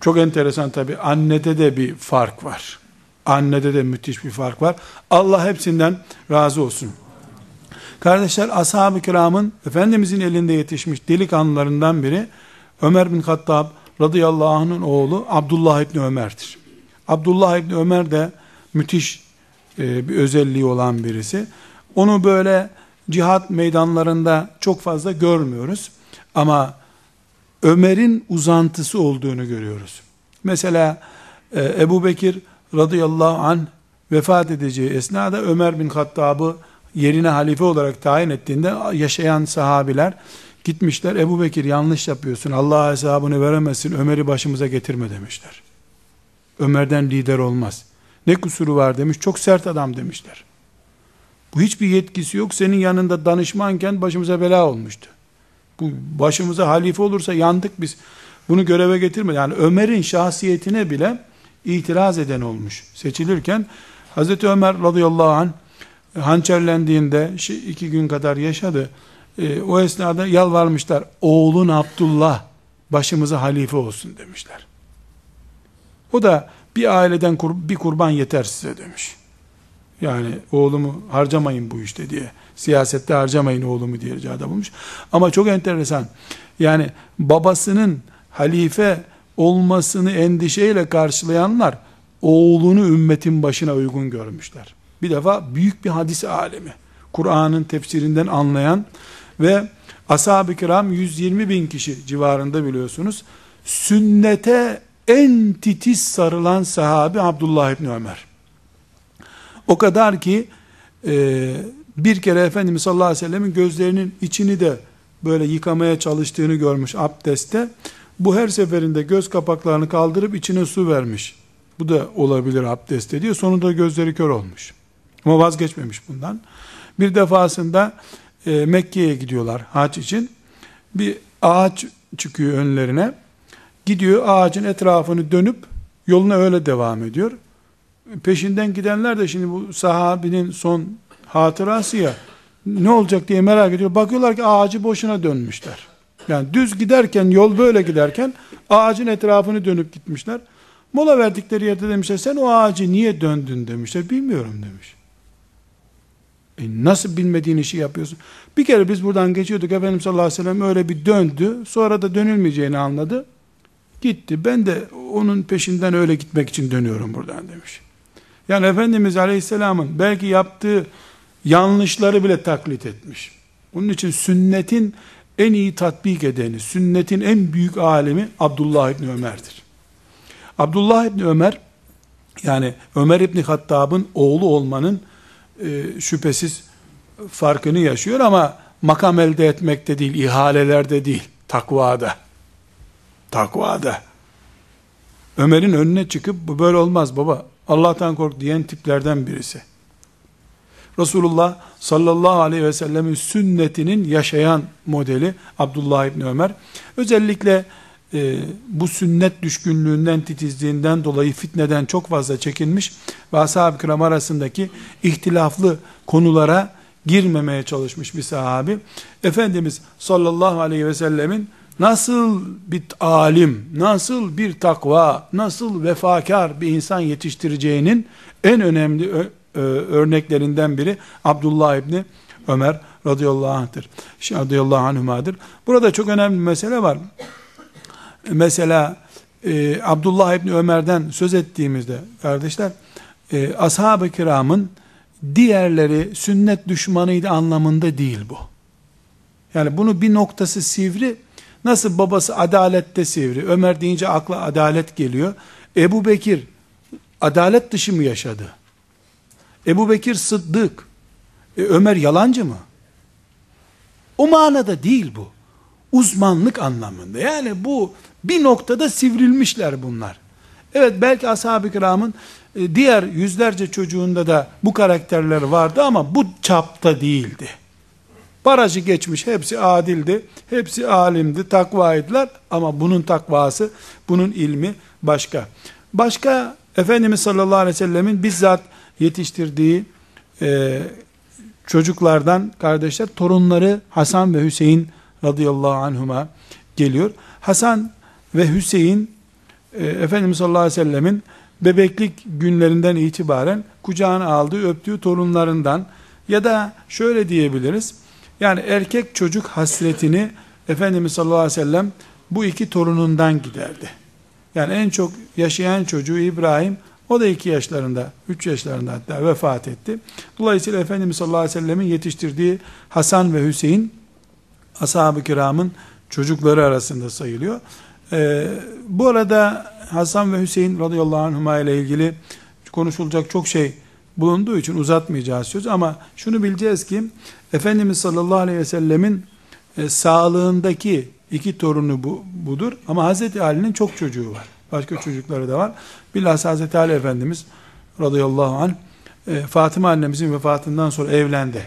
çok enteresan tabi annede de bir fark var. Annede de müthiş bir fark var. Allah hepsinden razı olsun. Kardeşler ashab-ı kiramın Efendimizin elinde yetişmiş delikanlılarından biri Ömer bin Hattab radıyallahu anh'ın oğlu Abdullah İbni Ömer'dir. Abdullah İbni Ömer de müthiş e, bir özelliği olan birisi. Onu böyle cihat meydanlarında çok fazla görmüyoruz. Ama Ömer'in uzantısı olduğunu görüyoruz. Mesela e, Ebu Bekir radıyallahu anh vefat edeceği esnada Ömer bin Hattab'ı yerine halife olarak tayin ettiğinde yaşayan sahabiler gitmişler Ebu Bekir yanlış yapıyorsun Allah hesabını veremezsin Ömer'i başımıza getirme demişler. Ömer'den lider olmaz. Ne kusuru var demiş. Çok sert adam demişler. Bu hiçbir yetkisi yok. Senin yanında danışmanken başımıza bela olmuştu. Bu başımıza halife olursa yandık biz. Bunu göreve getirmedi. Yani Ömer'in şahsiyetine bile itiraz eden olmuş. Seçilirken Hazreti Ömer radıyallahu anh hançerlendiğinde iki gün kadar yaşadı. E, o esnada yalvarmışlar. Oğlun Abdullah başımıza halife olsun demişler. O da bir aileden kur, bir kurban yeter size demiş. Yani oğlumu harcamayın bu işte diye. Siyasette harcamayın oğlumu diye ricada bulmuş. Ama çok enteresan. Yani babasının halife olmasını endişeyle karşılayanlar oğlunu ümmetin başına uygun görmüşler. Bir defa büyük bir hadis alemi. Kur'an'ın tefsirinden anlayan ve ashab-ı kiram 120 bin kişi civarında biliyorsunuz. Sünnete en titiz sarılan sahabi Abdullah İbni Ömer. O kadar ki e, bir kere Efendimiz sallallahu aleyhi ve sellemin gözlerinin içini de böyle yıkamaya çalıştığını görmüş abdestte. Bu her seferinde göz kapaklarını kaldırıp içine su vermiş. Bu da olabilir abdestte diyor. Sonunda gözleri kör olmuş. Ama vazgeçmemiş bundan. Bir defasında e, Mekke'ye gidiyorlar hac için. Bir ağaç çıkıyor önlerine. Gidiyor ağacın etrafını dönüp yoluna öyle devam ediyor. Peşinden gidenler de şimdi bu sahabinin son hatırası ya ne olacak diye merak ediyor. Bakıyorlar ki ağacı boşuna dönmüşler. Yani düz giderken yol böyle giderken ağacın etrafını dönüp gitmişler. Mola verdikleri yerde demişler sen o ağacı niye döndün demişler. Bilmiyorum demiş. E nasıl bilmediğin işi yapıyorsun? Bir kere biz buradan geçiyorduk. Efendimiz sallallahu aleyhi ve sellem öyle bir döndü. Sonra da dönülmeyeceğini anladı. Gitti. Ben de onun peşinden öyle gitmek için dönüyorum buradan demiş. Yani Efendimiz aleyhisselamın belki yaptığı yanlışları bile taklit etmiş. Onun için sünnetin en iyi tatbik edeni, sünnetin en büyük alemi Abdullah İbni Ömer'dir. Abdullah İbni Ömer, yani Ömer İbni Hattab'ın oğlu olmanın e, şüphesiz farkını yaşıyor ama makam elde etmekte değil, ihalelerde değil, takvada. Takvada. Ömer'in önüne çıkıp bu böyle olmaz baba, Allah'tan kork diyen tiplerden birisi. Resulullah sallallahu aleyhi ve sellemin sünnetinin yaşayan modeli Abdullah İbni Ömer. Özellikle e, bu sünnet düşkünlüğünden, titizliğinden dolayı fitneden çok fazla çekinmiş ve ashab-ı kiram arasındaki ihtilaflı konulara girmemeye çalışmış bir sahabi. Efendimiz sallallahu aleyhi ve sellemin nasıl bir alim, nasıl bir takva, nasıl vefakar bir insan yetiştireceğinin en önemli örneklerinden biri Abdullah İbni Ömer radıyallahu anh'tır. Radıyallahu anhümadır. Burada çok önemli bir mesele var. Mesela e, Abdullah İbni Ömer'den söz ettiğimizde kardeşler e, ashab-ı kiramın diğerleri sünnet düşmanıydı anlamında değil bu. Yani bunu bir noktası sivri nasıl babası adalette sivri Ömer deyince akla adalet geliyor. Ebu Bekir adalet dışı mı yaşadı? Ebu Bekir Sıddık, e, Ömer yalancı mı? O manada değil bu. Uzmanlık anlamında. Yani bu bir noktada sivrilmişler bunlar. Evet belki ashab-ı kiramın e, diğer yüzlerce çocuğunda da bu karakterler vardı ama bu çapta değildi. Barajı geçmiş hepsi adildi, hepsi alimdi, takvaydılar ama bunun takvası, bunun ilmi başka. Başka Efendimiz sallallahu aleyhi ve sellemin bizzat yetiştirdiği e, çocuklardan kardeşler torunları Hasan ve Hüseyin radıyallahu anhuma geliyor. Hasan ve Hüseyin e, Efendimiz sallallahu aleyhi ve sellemin bebeklik günlerinden itibaren kucağına aldığı öptüğü torunlarından ya da şöyle diyebiliriz yani erkek çocuk hasretini Efendimiz sallallahu aleyhi ve sellem bu iki torunundan giderdi. Yani en çok yaşayan çocuğu İbrahim o da iki yaşlarında, üç yaşlarında hatta vefat etti. Dolayısıyla Efendimiz sallallahu aleyhi ve sellemin yetiştirdiği Hasan ve Hüseyin, ashab-ı kiramın çocukları arasında sayılıyor. Ee, bu arada Hasan ve Hüseyin radıyallahu anhuma ile ilgili konuşulacak çok şey bulunduğu için uzatmayacağız söz ama şunu bileceğiz ki Efendimiz sallallahu aleyhi ve sellemin e, sağlığındaki iki torunu bu, budur ama Hazreti Ali'nin çok çocuğu var. Başka çocukları da var. Bilhassa Hazreti Ali Efendimiz radıyallahu anh e, Fatıma annemizin vefatından sonra evlendi.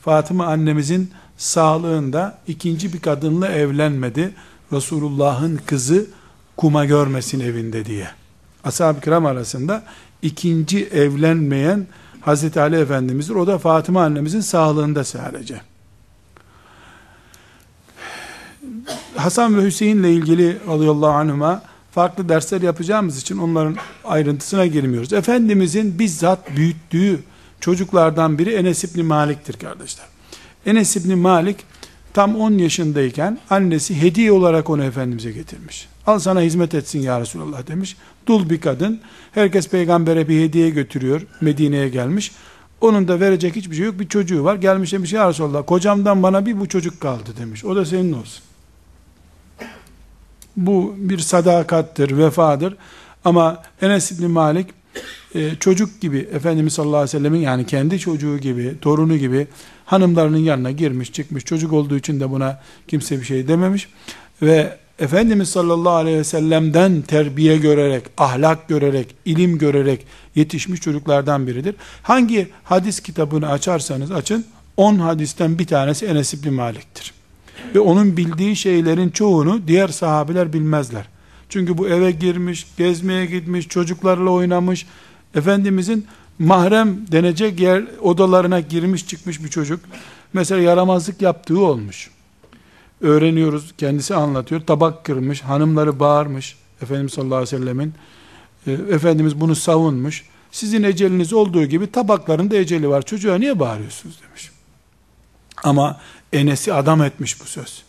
Fatıma annemizin sağlığında ikinci bir kadınla evlenmedi. Resulullah'ın kızı kuma görmesin evinde diye. Ashab-ı kiram arasında ikinci evlenmeyen Hazreti Ali Efendimiz'dir. O da Fatıma annemizin sağlığında sadece. Hasan ve Hüseyin ile ilgili radıyallahu anhuma farklı dersler yapacağımız için onların ayrıntısına girmiyoruz. Efendimizin bizzat büyüttüğü çocuklardan biri Enes İbni Malik'tir kardeşler. Enes İbni Malik tam 10 yaşındayken annesi hediye olarak onu Efendimiz'e getirmiş. Al sana hizmet etsin ya Resulallah demiş. Dul bir kadın. Herkes peygambere bir hediye götürüyor. Medine'ye gelmiş. Onun da verecek hiçbir şey yok. Bir çocuğu var. Gelmiş demiş ya Resulallah kocamdan bana bir bu çocuk kaldı demiş. O da senin olsun. Bu bir sadakattır, vefadır. Ama Enes İbni Malik e, çocuk gibi Efendimiz sallallahu aleyhi ve sellemin yani kendi çocuğu gibi, torunu gibi hanımlarının yanına girmiş çıkmış. Çocuk olduğu için de buna kimse bir şey dememiş. Ve Efendimiz sallallahu aleyhi ve sellem'den terbiye görerek, ahlak görerek, ilim görerek yetişmiş çocuklardan biridir. Hangi hadis kitabını açarsanız açın, 10 hadisten bir tanesi Enes İbni Malik'tir. Ve onun bildiği şeylerin çoğunu diğer sahabiler bilmezler. Çünkü bu eve girmiş, gezmeye gitmiş, çocuklarla oynamış. Efendimizin mahrem denecek yer odalarına girmiş çıkmış bir çocuk. Mesela yaramazlık yaptığı olmuş. Öğreniyoruz, kendisi anlatıyor. Tabak kırmış, hanımları bağırmış. Efendimiz sallallahu aleyhi ve sellemin. E, Efendimiz bunu savunmuş. Sizin eceliniz olduğu gibi tabakların da eceli var. Çocuğa niye bağırıyorsunuz demiş. Ama Enes'i adam etmiş bu söz.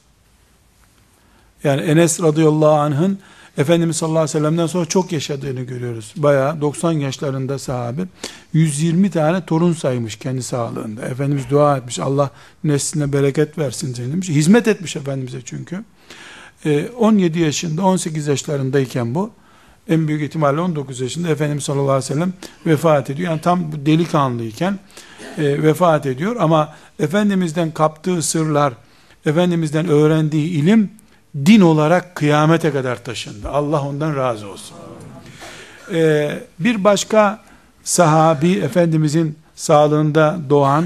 Yani Enes radıyallahu anh'ın Efendimiz sallallahu aleyhi ve sellem'den sonra çok yaşadığını görüyoruz. Bayağı 90 yaşlarında sahabe 120 tane torun saymış kendi sağlığında. Efendimiz dua etmiş. Allah nesline bereket versin demiş. Hizmet etmiş Efendimiz'e çünkü. 17 ee, yaşında 18 yaşlarındayken bu en büyük ihtimalle 19 yaşında Efendimiz sallallahu aleyhi ve sellem vefat ediyor. Yani tam delikanlıyken e, vefat ediyor ama Efendimiz'den kaptığı sırlar, Efendimiz'den öğrendiği ilim din olarak kıyamete kadar taşındı. Allah ondan razı olsun. Ee, bir başka sahabi Efendimizin sağlığında doğan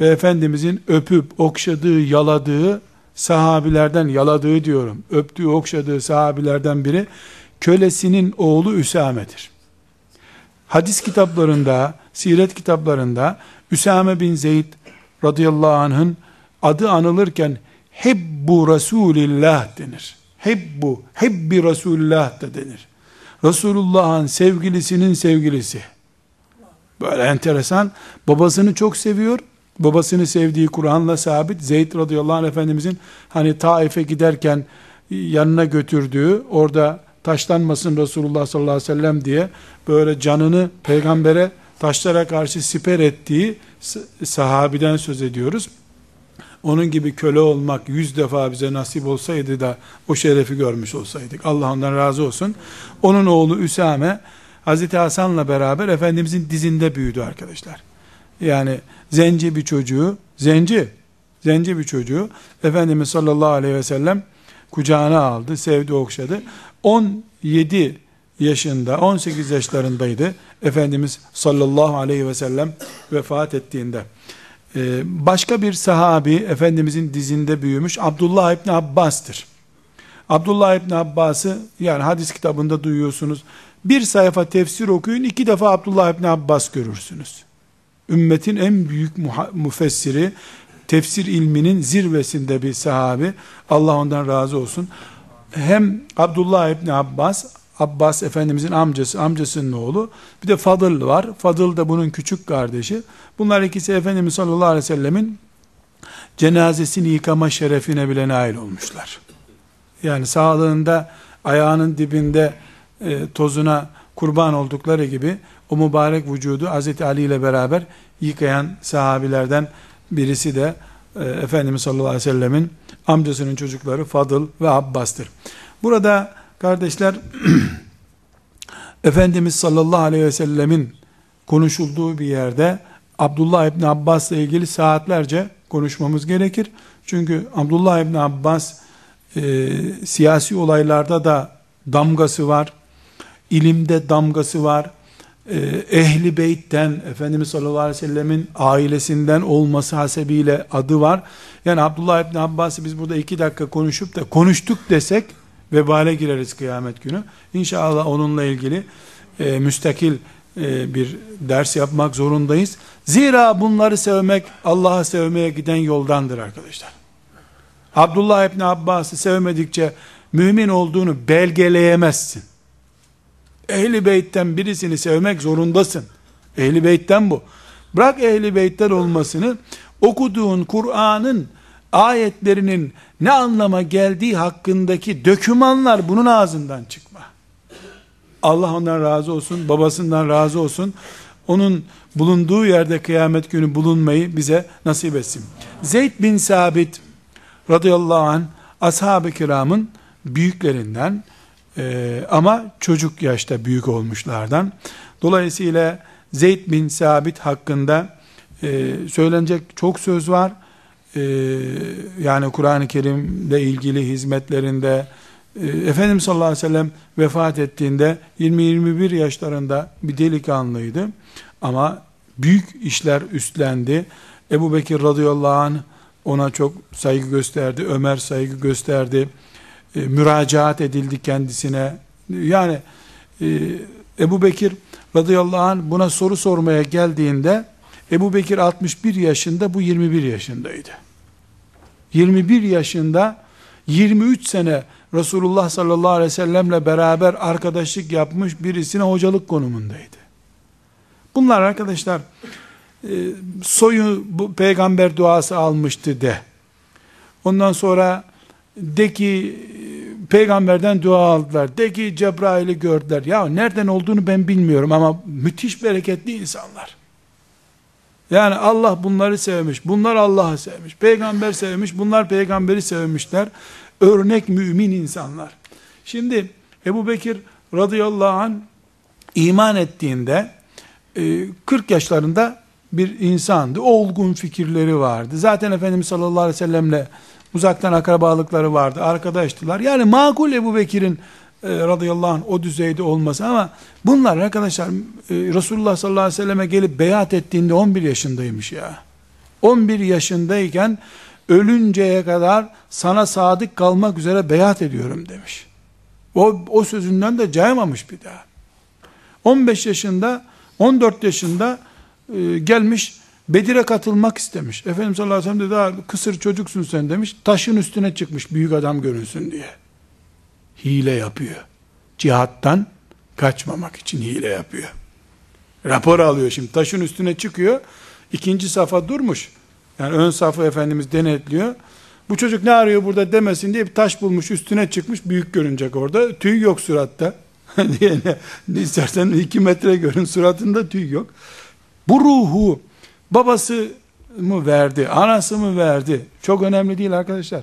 ve Efendimizin öpüp okşadığı, yaladığı sahabilerden, yaladığı diyorum, öptüğü, okşadığı sahabilerden biri kölesinin oğlu Üsame'dir. Hadis kitaplarında, siret kitaplarında Üsame bin Zeyd radıyallahu anh'ın adı anılırken Hebbu Resulillah denir. Hebbu, hebbi Resulullah da denir. Resulullah'ın sevgilisinin sevgilisi. Böyle enteresan. Babasını çok seviyor. Babasını sevdiği Kur'an'la sabit. Zeyd radıyallahu anh Efendimizin hani Taif'e giderken yanına götürdüğü, orada taşlanmasın Resulullah sallallahu aleyhi ve sellem diye böyle canını peygambere taşlara karşı siper ettiği sahabiden söz ediyoruz onun gibi köle olmak yüz defa bize nasip olsaydı da o şerefi görmüş olsaydık. Allah ondan razı olsun. Onun oğlu Üsame Hazreti Hasan'la beraber Efendimizin dizinde büyüdü arkadaşlar. Yani zenci bir çocuğu, zenci, zenci bir çocuğu Efendimiz sallallahu aleyhi ve sellem kucağına aldı, sevdi, okşadı. 17 yaşında, 18 yaşlarındaydı Efendimiz sallallahu aleyhi ve sellem vefat ettiğinde. Ee, başka bir sahabi Efendimizin dizinde büyümüş Abdullah İbni Abbas'tır. Abdullah İbni Abbas'ı yani hadis kitabında duyuyorsunuz. Bir sayfa tefsir okuyun iki defa Abdullah İbni Abbas görürsünüz. Ümmetin en büyük müfessiri, tefsir ilminin zirvesinde bir sahabi. Allah ondan razı olsun. Hem Abdullah İbni Abbas Abbas Efendimizin amcası, amcasının oğlu. Bir de Fadıl var. Fadıl da bunun küçük kardeşi. Bunlar ikisi Efendimiz sallallahu aleyhi ve sellemin cenazesini yıkama şerefine bile nail olmuşlar. Yani sağlığında ayağının dibinde e, tozuna kurban oldukları gibi o mübarek vücudu Hz. Ali ile beraber yıkayan sahabilerden birisi de e, Efendimiz sallallahu aleyhi ve sellemin amcasının çocukları Fadıl ve Abbas'tır. Burada Kardeşler, Efendimiz sallallahu aleyhi ve sellemin konuşulduğu bir yerde Abdullah İbni Abbas ile ilgili saatlerce konuşmamız gerekir. Çünkü Abdullah İbni Abbas e, siyasi olaylarda da damgası var, ilimde damgası var, e, ehli beytten Efendimiz sallallahu aleyhi ve sellemin ailesinden olması hasebiyle adı var. Yani Abdullah İbni Abbas'ı biz burada iki dakika konuşup da konuştuk desek vebale gireriz kıyamet günü. İnşallah onunla ilgili e, müstakil e, bir ders yapmak zorundayız. Zira bunları sevmek Allah'ı sevmeye giden yoldandır arkadaşlar. Abdullah İbni Abbas'ı sevmedikçe mümin olduğunu belgeleyemezsin. Ehli beytten birisini sevmek zorundasın. Ehli beytten bu. Bırak ehli beytten olmasını, okuduğun Kur'an'ın ayetlerinin ne anlama geldiği hakkındaki dökümanlar bunun ağzından çıkma. Allah ondan razı olsun, babasından razı olsun. Onun bulunduğu yerde kıyamet günü bulunmayı bize nasip etsin. Zeyd bin Sabit radıyallahu anh ashab-ı kiramın büyüklerinden e, ama çocuk yaşta büyük olmuşlardan. Dolayısıyla Zeyd bin Sabit hakkında e, söylenecek çok söz var. E, yani Kur'an-ı Kerim'le ilgili hizmetlerinde e, Efendimiz sallallahu aleyhi ve sellem vefat ettiğinde 20-21 yaşlarında bir delikanlıydı. Ama büyük işler üstlendi. Ebu Bekir radıyallahu anh ona çok saygı gösterdi. Ömer saygı gösterdi. E, müracaat edildi kendisine. Yani e, Ebu Bekir radıyallahu anh buna soru sormaya geldiğinde Ebu Bekir 61 yaşında bu 21 yaşındaydı. 21 yaşında 23 sene Resulullah sallallahu aleyhi ve sellemle beraber arkadaşlık yapmış birisine hocalık konumundaydı. Bunlar arkadaşlar e, soyu bu peygamber duası almıştı de. Ondan sonra de ki peygamberden dua aldılar. De ki Cebrail'i gördüler. Ya nereden olduğunu ben bilmiyorum ama müthiş bereketli insanlar. Yani Allah bunları sevmiş. Bunlar Allah'ı sevmiş. Peygamber sevmiş. Bunlar peygamberi sevmişler. Örnek mümin insanlar. Şimdi Ebu Bekir radıyallahu anh iman ettiğinde 40 e, yaşlarında bir insandı. Olgun fikirleri vardı. Zaten Efendimiz sallallahu aleyhi ve sellemle uzaktan akrabalıkları vardı. Arkadaştılar. Yani makul Ebu Bekir'in e, radıyallahu anh o düzeyde olması ama bunlar arkadaşlar e, Resulullah sallallahu aleyhi ve selleme gelip beyat ettiğinde 11 yaşındaymış ya. 11 yaşındayken ölünceye kadar sana sadık kalmak üzere beyat ediyorum demiş. O, o sözünden de caymamış bir daha. 15 yaşında 14 yaşında e, gelmiş Bedir'e katılmak istemiş. Efendimiz sallallahu aleyhi ve sellem dedi daha kısır çocuksun sen demiş. Taşın üstüne çıkmış büyük adam görünsün diye. Hile yapıyor. Cihattan kaçmamak için hile yapıyor. Rapor alıyor şimdi. Taşın üstüne çıkıyor. İkinci safa durmuş. Yani ön safı Efendimiz denetliyor. Bu çocuk ne arıyor burada demesin diye bir taş bulmuş üstüne çıkmış büyük görünecek orada. Tüy yok suratta. diye ne, istersen iki metre görün suratında tüy yok. Bu ruhu babası mı verdi, anası mı verdi? Çok önemli değil arkadaşlar.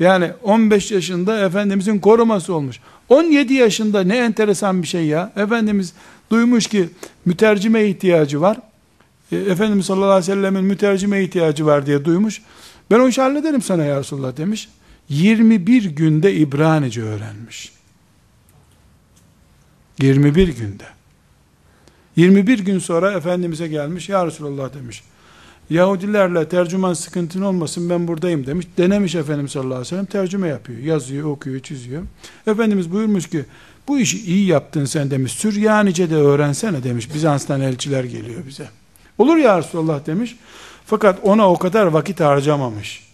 Yani 15 yaşında Efendimizin koruması olmuş. 17 yaşında ne enteresan bir şey ya. Efendimiz duymuş ki mütercime ihtiyacı var. E, Efendimiz sallallahu aleyhi ve sellemin mütercime ihtiyacı var diye duymuş. Ben o işi hallederim sana ya Resulullah demiş. 21 günde İbranice öğrenmiş. 21 günde. 21 gün sonra Efendimiz'e gelmiş, Ya Resulallah demiş. Yahudilerle tercüman sıkıntın olmasın ben buradayım demiş. Denemiş Efendimiz sallallahu aleyhi ve sellem tercüme yapıyor. Yazıyor, okuyor, çiziyor. Efendimiz buyurmuş ki bu işi iyi yaptın sen demiş. Süryanice de öğrensene demiş. Bizans'tan elçiler geliyor bize. Olur ya Resulallah demiş. Fakat ona o kadar vakit harcamamış.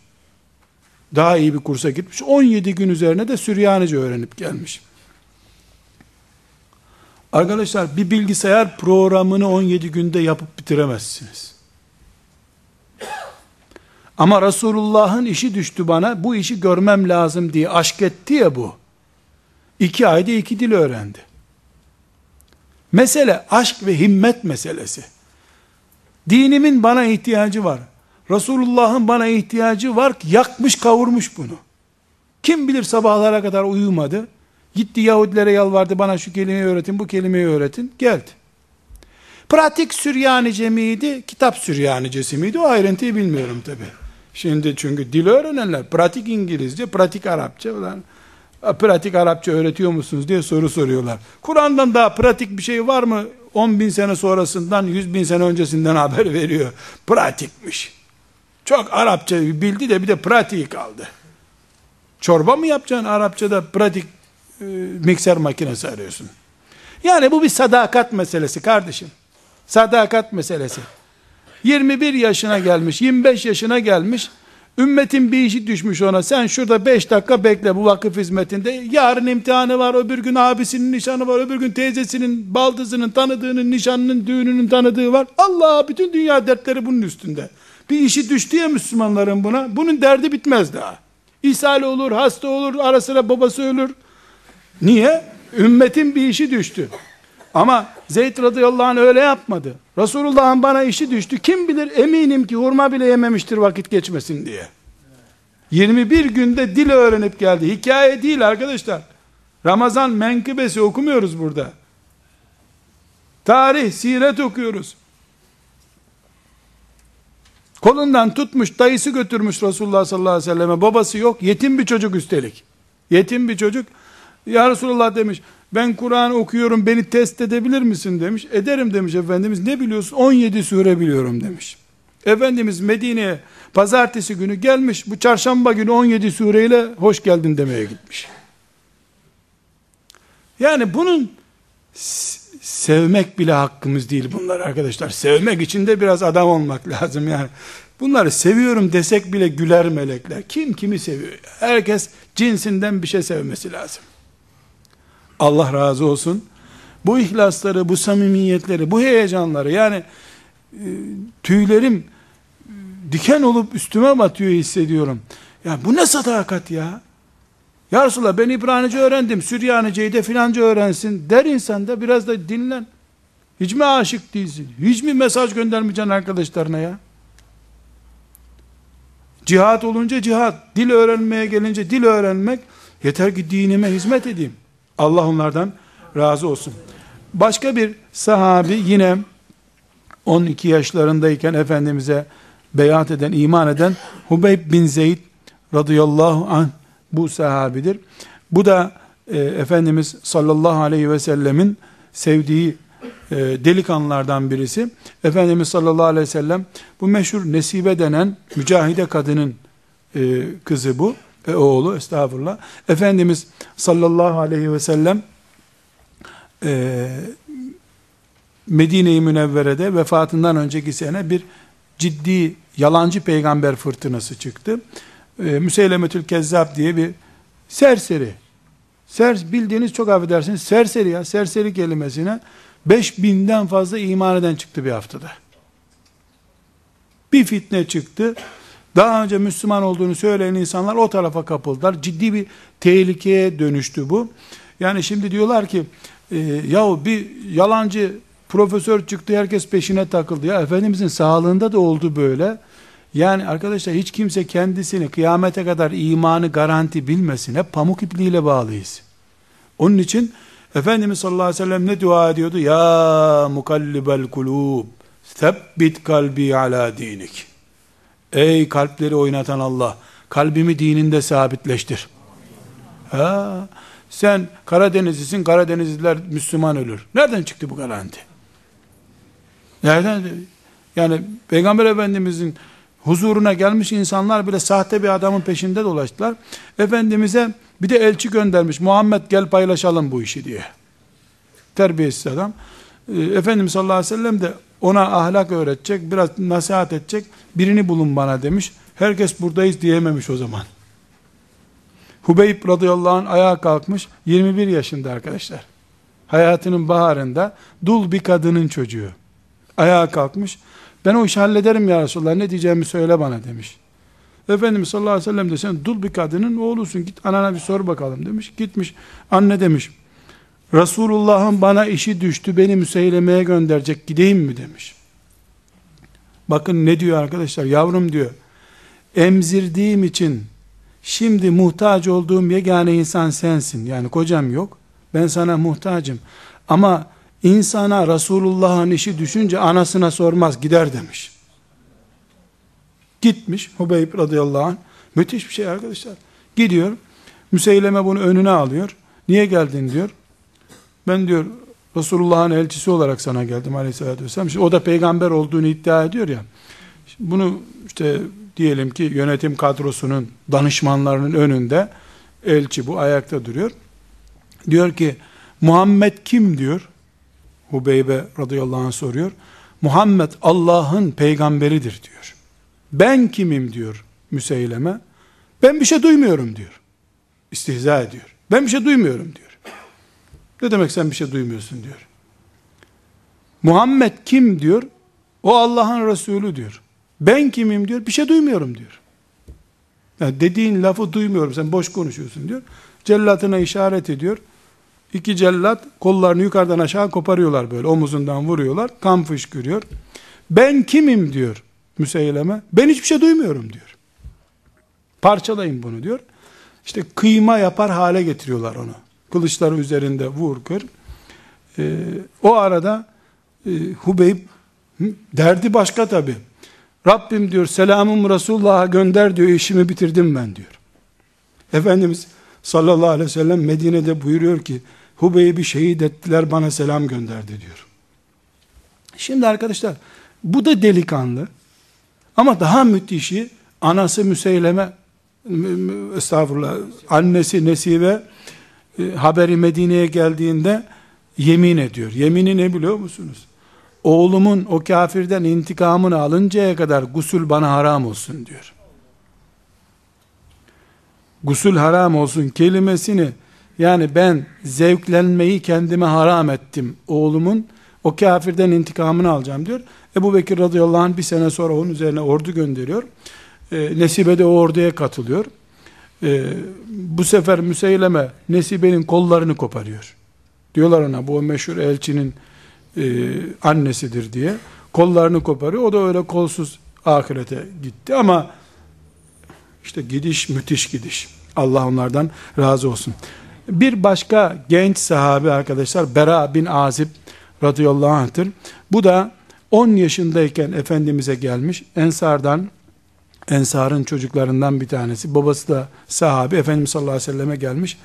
Daha iyi bir kursa gitmiş. 17 gün üzerine de Süryanice öğrenip gelmiş. Arkadaşlar bir bilgisayar programını 17 günde yapıp bitiremezsiniz. Ama Resulullah'ın işi düştü bana, bu işi görmem lazım diye aşk etti ya bu. İki ayda iki dil öğrendi. Mesele aşk ve himmet meselesi. Dinimin bana ihtiyacı var. Resulullah'ın bana ihtiyacı var. Yakmış kavurmuş bunu. Kim bilir sabahlara kadar uyumadı. Gitti Yahudilere yalvardı bana şu kelimeyi öğretin, bu kelimeyi öğretin. Geldi. Pratik Süryanice miydi, kitap Süryanicesi miydi? O ayrıntıyı bilmiyorum tabi. Şimdi çünkü dil öğrenenler pratik İngilizce, pratik Arapça olan pratik Arapça öğretiyor musunuz diye soru soruyorlar. Kur'an'dan daha pratik bir şey var mı? 10 bin sene sonrasından, 100 bin sene öncesinden haber veriyor. Pratikmiş. Çok Arapça bildi de bir de pratiği kaldı. Çorba mı yapacaksın Arapçada pratik e, mikser makinesi arıyorsun. Yani bu bir sadakat meselesi kardeşim. Sadakat meselesi. 21 yaşına gelmiş, 25 yaşına gelmiş, Ümmetin bir işi düşmüş ona. Sen şurada beş dakika bekle bu vakıf hizmetinde. Yarın imtihanı var. Öbür gün abisinin nişanı var. Öbür gün teyzesinin, baldızının, tanıdığının, nişanının, düğününün tanıdığı var. Allah bütün dünya dertleri bunun üstünde. Bir işi düştü ya Müslümanların buna. Bunun derdi bitmez daha. İshal olur, hasta olur, ara sıra babası ölür. Niye? Ümmetin bir işi düştü. Ama Zeyd radıyallahu anh öyle yapmadı. Resulullah'ın bana işi düştü. Kim bilir eminim ki hurma bile yememiştir vakit geçmesin diye. 21 günde dil öğrenip geldi. Hikaye değil arkadaşlar. Ramazan menkıbesi okumuyoruz burada. Tarih, siret okuyoruz. Kolundan tutmuş, dayısı götürmüş Resulullah sallallahu aleyhi ve selleme. Babası yok, yetim bir çocuk üstelik. Yetim bir çocuk. Ya Resulullah demiş, ben Kur'an okuyorum, beni test edebilir misin demiş. Ederim demiş Efendimiz. Ne biliyorsun? 17 sure biliyorum demiş. Efendimiz Medine'ye pazartesi günü gelmiş, bu çarşamba günü 17 sureyle hoş geldin demeye gitmiş. Yani bunun sevmek bile hakkımız değil bunlar arkadaşlar. Sevmek için de biraz adam olmak lazım yani. Bunları seviyorum desek bile güler melekler. Kim kimi seviyor? Herkes cinsinden bir şey sevmesi lazım. Allah razı olsun. Bu ihlasları, bu samimiyetleri, bu heyecanları yani e, tüylerim diken olup üstüme batıyor hissediyorum. Ya bu ne sadakat ya? Ya Resulallah ben İbranice öğrendim, Süryanice'yi de filanca öğrensin der insan da biraz da dinlen. Hiç mi aşık değilsin? Hiç mi mesaj göndermeyeceksin arkadaşlarına ya? Cihat olunca cihat, dil öğrenmeye gelince dil öğrenmek, yeter ki dinime hizmet edeyim. Allah onlardan razı olsun. Başka bir sahabi yine 12 yaşlarındayken Efendimiz'e beyat eden, iman eden Hubeyb bin Zeyd radıyallahu anh bu sahabidir. Bu da e, Efendimiz sallallahu aleyhi ve sellemin sevdiği e, delikanlılardan birisi. Efendimiz sallallahu aleyhi ve sellem bu meşhur Nesibe denen mücahide kadının e, kızı bu. E, oğlu estağfurullah. Efendimiz sallallahu aleyhi ve sellem e, Medine-i Münevvere'de vefatından önceki sene bir ciddi yalancı peygamber fırtınası çıktı. E, Müseylemetül Kezzab diye bir serseri, ser, bildiğiniz çok affedersiniz, serseri ya, serseri kelimesine 5000'den fazla iman eden çıktı bir haftada. Bir fitne çıktı. Daha önce Müslüman olduğunu söyleyen insanlar o tarafa kapıldılar. Ciddi bir tehlikeye dönüştü bu. Yani şimdi diyorlar ki e, yahu bir yalancı profesör çıktı herkes peşine takıldı. Ya Efendimizin sağlığında da oldu böyle. Yani arkadaşlar hiç kimse kendisini kıyamete kadar imanı garanti bilmesin. Hep pamuk ipliğiyle bağlıyız. Onun için Efendimiz sallallahu aleyhi ve sellem ne dua ediyordu? Ya mukallibel kulub sebbit kalbi ala dinik. Ey kalpleri oynatan Allah, kalbimi dininde sabitleştir. Ha, sen Karadenizlisin, Karadenizliler Müslüman ölür. Nereden çıktı bu garanti? Nereden? Yani Peygamber Efendimizin huzuruna gelmiş insanlar bile sahte bir adamın peşinde dolaştılar. Efendimiz'e bir de elçi göndermiş. Muhammed gel paylaşalım bu işi diye. Terbiyesiz adam. Ee, Efendimiz sallallahu aleyhi ve sellem de ona ahlak öğretecek, biraz nasihat edecek, birini bulun bana demiş. Herkes buradayız diyememiş o zaman. Hubeyb radıyallahu anh ayağa kalkmış, 21 yaşında arkadaşlar. Hayatının baharında, dul bir kadının çocuğu. Ayağa kalkmış, ben o işi hallederim ya Resulallah, ne diyeceğimi söyle bana demiş. Efendimiz sallallahu aleyhi ve sellem de sen dul bir kadının oğlusun, git anana bir sor bakalım demiş. Gitmiş, anne demiş, Resulullah'ın bana işi düştü, beni müseylemeye gönderecek, gideyim mi demiş. Bakın ne diyor arkadaşlar, yavrum diyor, emzirdiğim için, şimdi muhtaç olduğum yegane insan sensin. Yani kocam yok, ben sana muhtacım. Ama insana Resulullah'ın işi düşünce anasına sormaz, gider demiş. Gitmiş Hubeyb radıyallahu anh, müthiş bir şey arkadaşlar. Gidiyor, Müseyleme bunu önüne alıyor. Niye geldin diyor. Ben diyor Resulullah'ın elçisi olarak sana geldim aleyhissalatü vesselam. Şimdi o da peygamber olduğunu iddia ediyor ya. Bunu işte diyelim ki yönetim kadrosunun danışmanlarının önünde elçi bu ayakta duruyor. Diyor ki Muhammed kim diyor. Hubeybe radıyallahu anh soruyor. Muhammed Allah'ın peygamberidir diyor. Ben kimim diyor. Müseyleme. Ben bir şey duymuyorum diyor. İstihza ediyor. Ben bir şey duymuyorum diyor. Ne demek sen bir şey duymuyorsun diyor. Muhammed kim diyor? O Allah'ın Resulü diyor. Ben kimim diyor. Bir şey duymuyorum diyor. Yani dediğin lafı duymuyorum. Sen boş konuşuyorsun diyor. Cellatına işaret ediyor. İki cellat kollarını yukarıdan aşağı koparıyorlar böyle. Omuzundan vuruyorlar. Kan fışkırıyor. Ben kimim diyor Müseyleme. Ben hiçbir şey duymuyorum diyor. Parçalayın bunu diyor. İşte kıyma yapar hale getiriyorlar onu. Kılıçları üzerinde vur kır. Ee, o arada e, Hubeyb derdi başka tabi. Rabbim diyor selamım Resulullah'a gönder diyor işimi bitirdim ben diyor. Efendimiz sallallahu aleyhi ve sellem Medine'de buyuruyor ki Hubeyb'i şehit ettiler bana selam gönderdi diyor. Şimdi arkadaşlar bu da delikanlı ama daha müthişi anası Müseyleme estağfurullah annesi Nesibe e, haberi Medine'ye geldiğinde yemin ediyor. Yemini ne biliyor musunuz? Oğlumun o kafirden intikamını alıncaya kadar gusül bana haram olsun diyor. Gusül haram olsun kelimesini yani ben zevklenmeyi kendime haram ettim. Oğlumun o kafirden intikamını alacağım diyor. Ebu Bekir radıyallahu anh bir sene sonra onun üzerine ordu gönderiyor. E, Nesibe de o orduya katılıyor. E, bu sefer Müseyleme Nesibe'nin kollarını koparıyor. Diyorlar ona bu meşhur elçinin e, annesidir diye. Kollarını koparıyor. O da öyle kolsuz ahirete gitti ama işte gidiş müthiş gidiş. Allah onlardan razı olsun. Bir başka genç sahabe arkadaşlar Bera bin Azib radıyallahu anh'tır. Bu da 10 yaşındayken Efendimiz'e gelmiş. Ensardan Ensar'ın çocuklarından bir tanesi. Babası da sahabe. Efendimiz sallallahu aleyhi ve selleme gelmiş.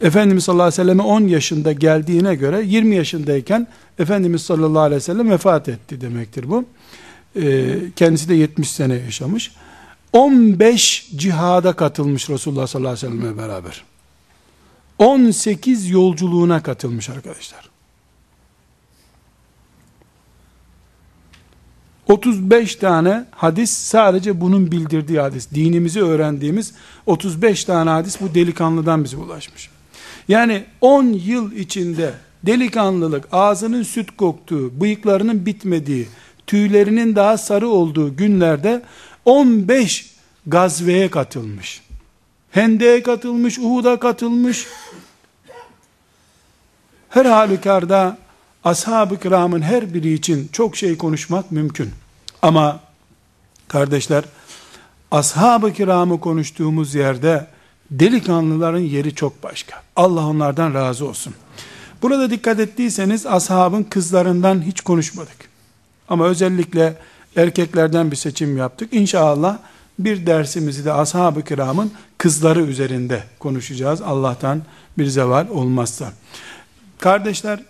Efendimiz sallallahu aleyhi ve selleme 10 yaşında geldiğine göre 20 yaşındayken Efendimiz sallallahu aleyhi ve sellem vefat etti demektir bu. Ee, kendisi de 70 sene yaşamış. 15 cihada katılmış Resulullah sallallahu aleyhi ve selleme beraber. 18 yolculuğuna katılmış arkadaşlar. 35 tane hadis sadece bunun bildirdiği hadis. Dinimizi öğrendiğimiz 35 tane hadis bu delikanlıdan bize ulaşmış. Yani 10 yıl içinde delikanlılık, ağzının süt koktuğu, bıyıklarının bitmediği, tüylerinin daha sarı olduğu günlerde 15 gazveye katılmış. Hende'ye katılmış, Uhud'a katılmış. Her halükarda ashab-ı kiramın her biri için çok şey konuşmak mümkün. Ama kardeşler ashab-ı kiramı konuştuğumuz yerde delikanlıların yeri çok başka. Allah onlardan razı olsun. Burada dikkat ettiyseniz ashabın kızlarından hiç konuşmadık. Ama özellikle erkeklerden bir seçim yaptık. İnşallah bir dersimizi de ashab-ı kiramın kızları üzerinde konuşacağız. Allah'tan bir zeval olmazsa. Kardeşler,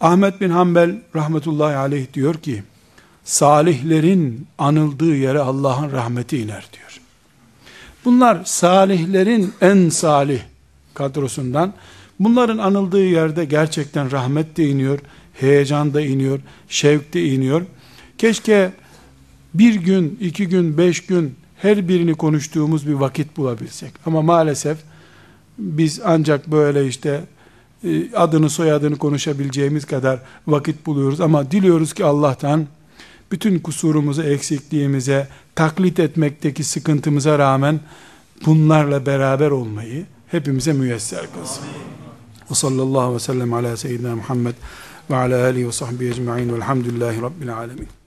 Ahmet bin Hanbel rahmetullahi aleyh diyor ki, salihlerin anıldığı yere Allah'ın rahmeti iner diyor. Bunlar salihlerin en salih kadrosundan, bunların anıldığı yerde gerçekten rahmet de iniyor, heyecan da iniyor, şevk de iniyor. Keşke bir gün, iki gün, beş gün her birini konuştuğumuz bir vakit bulabilsek. Ama maalesef biz ancak böyle işte e, adını soyadını konuşabileceğimiz kadar vakit buluyoruz. Ama diliyoruz ki Allah'tan bütün kusurumuza, eksikliğimize, taklit etmekteki sıkıntımıza rağmen bunlarla beraber olmayı hepimize müyesser kılsın. Ve sallallahu ve sellem ala seyyidina Muhammed ve ala alihi ve sahbihi ecma'in velhamdülillahi rabbil alemin.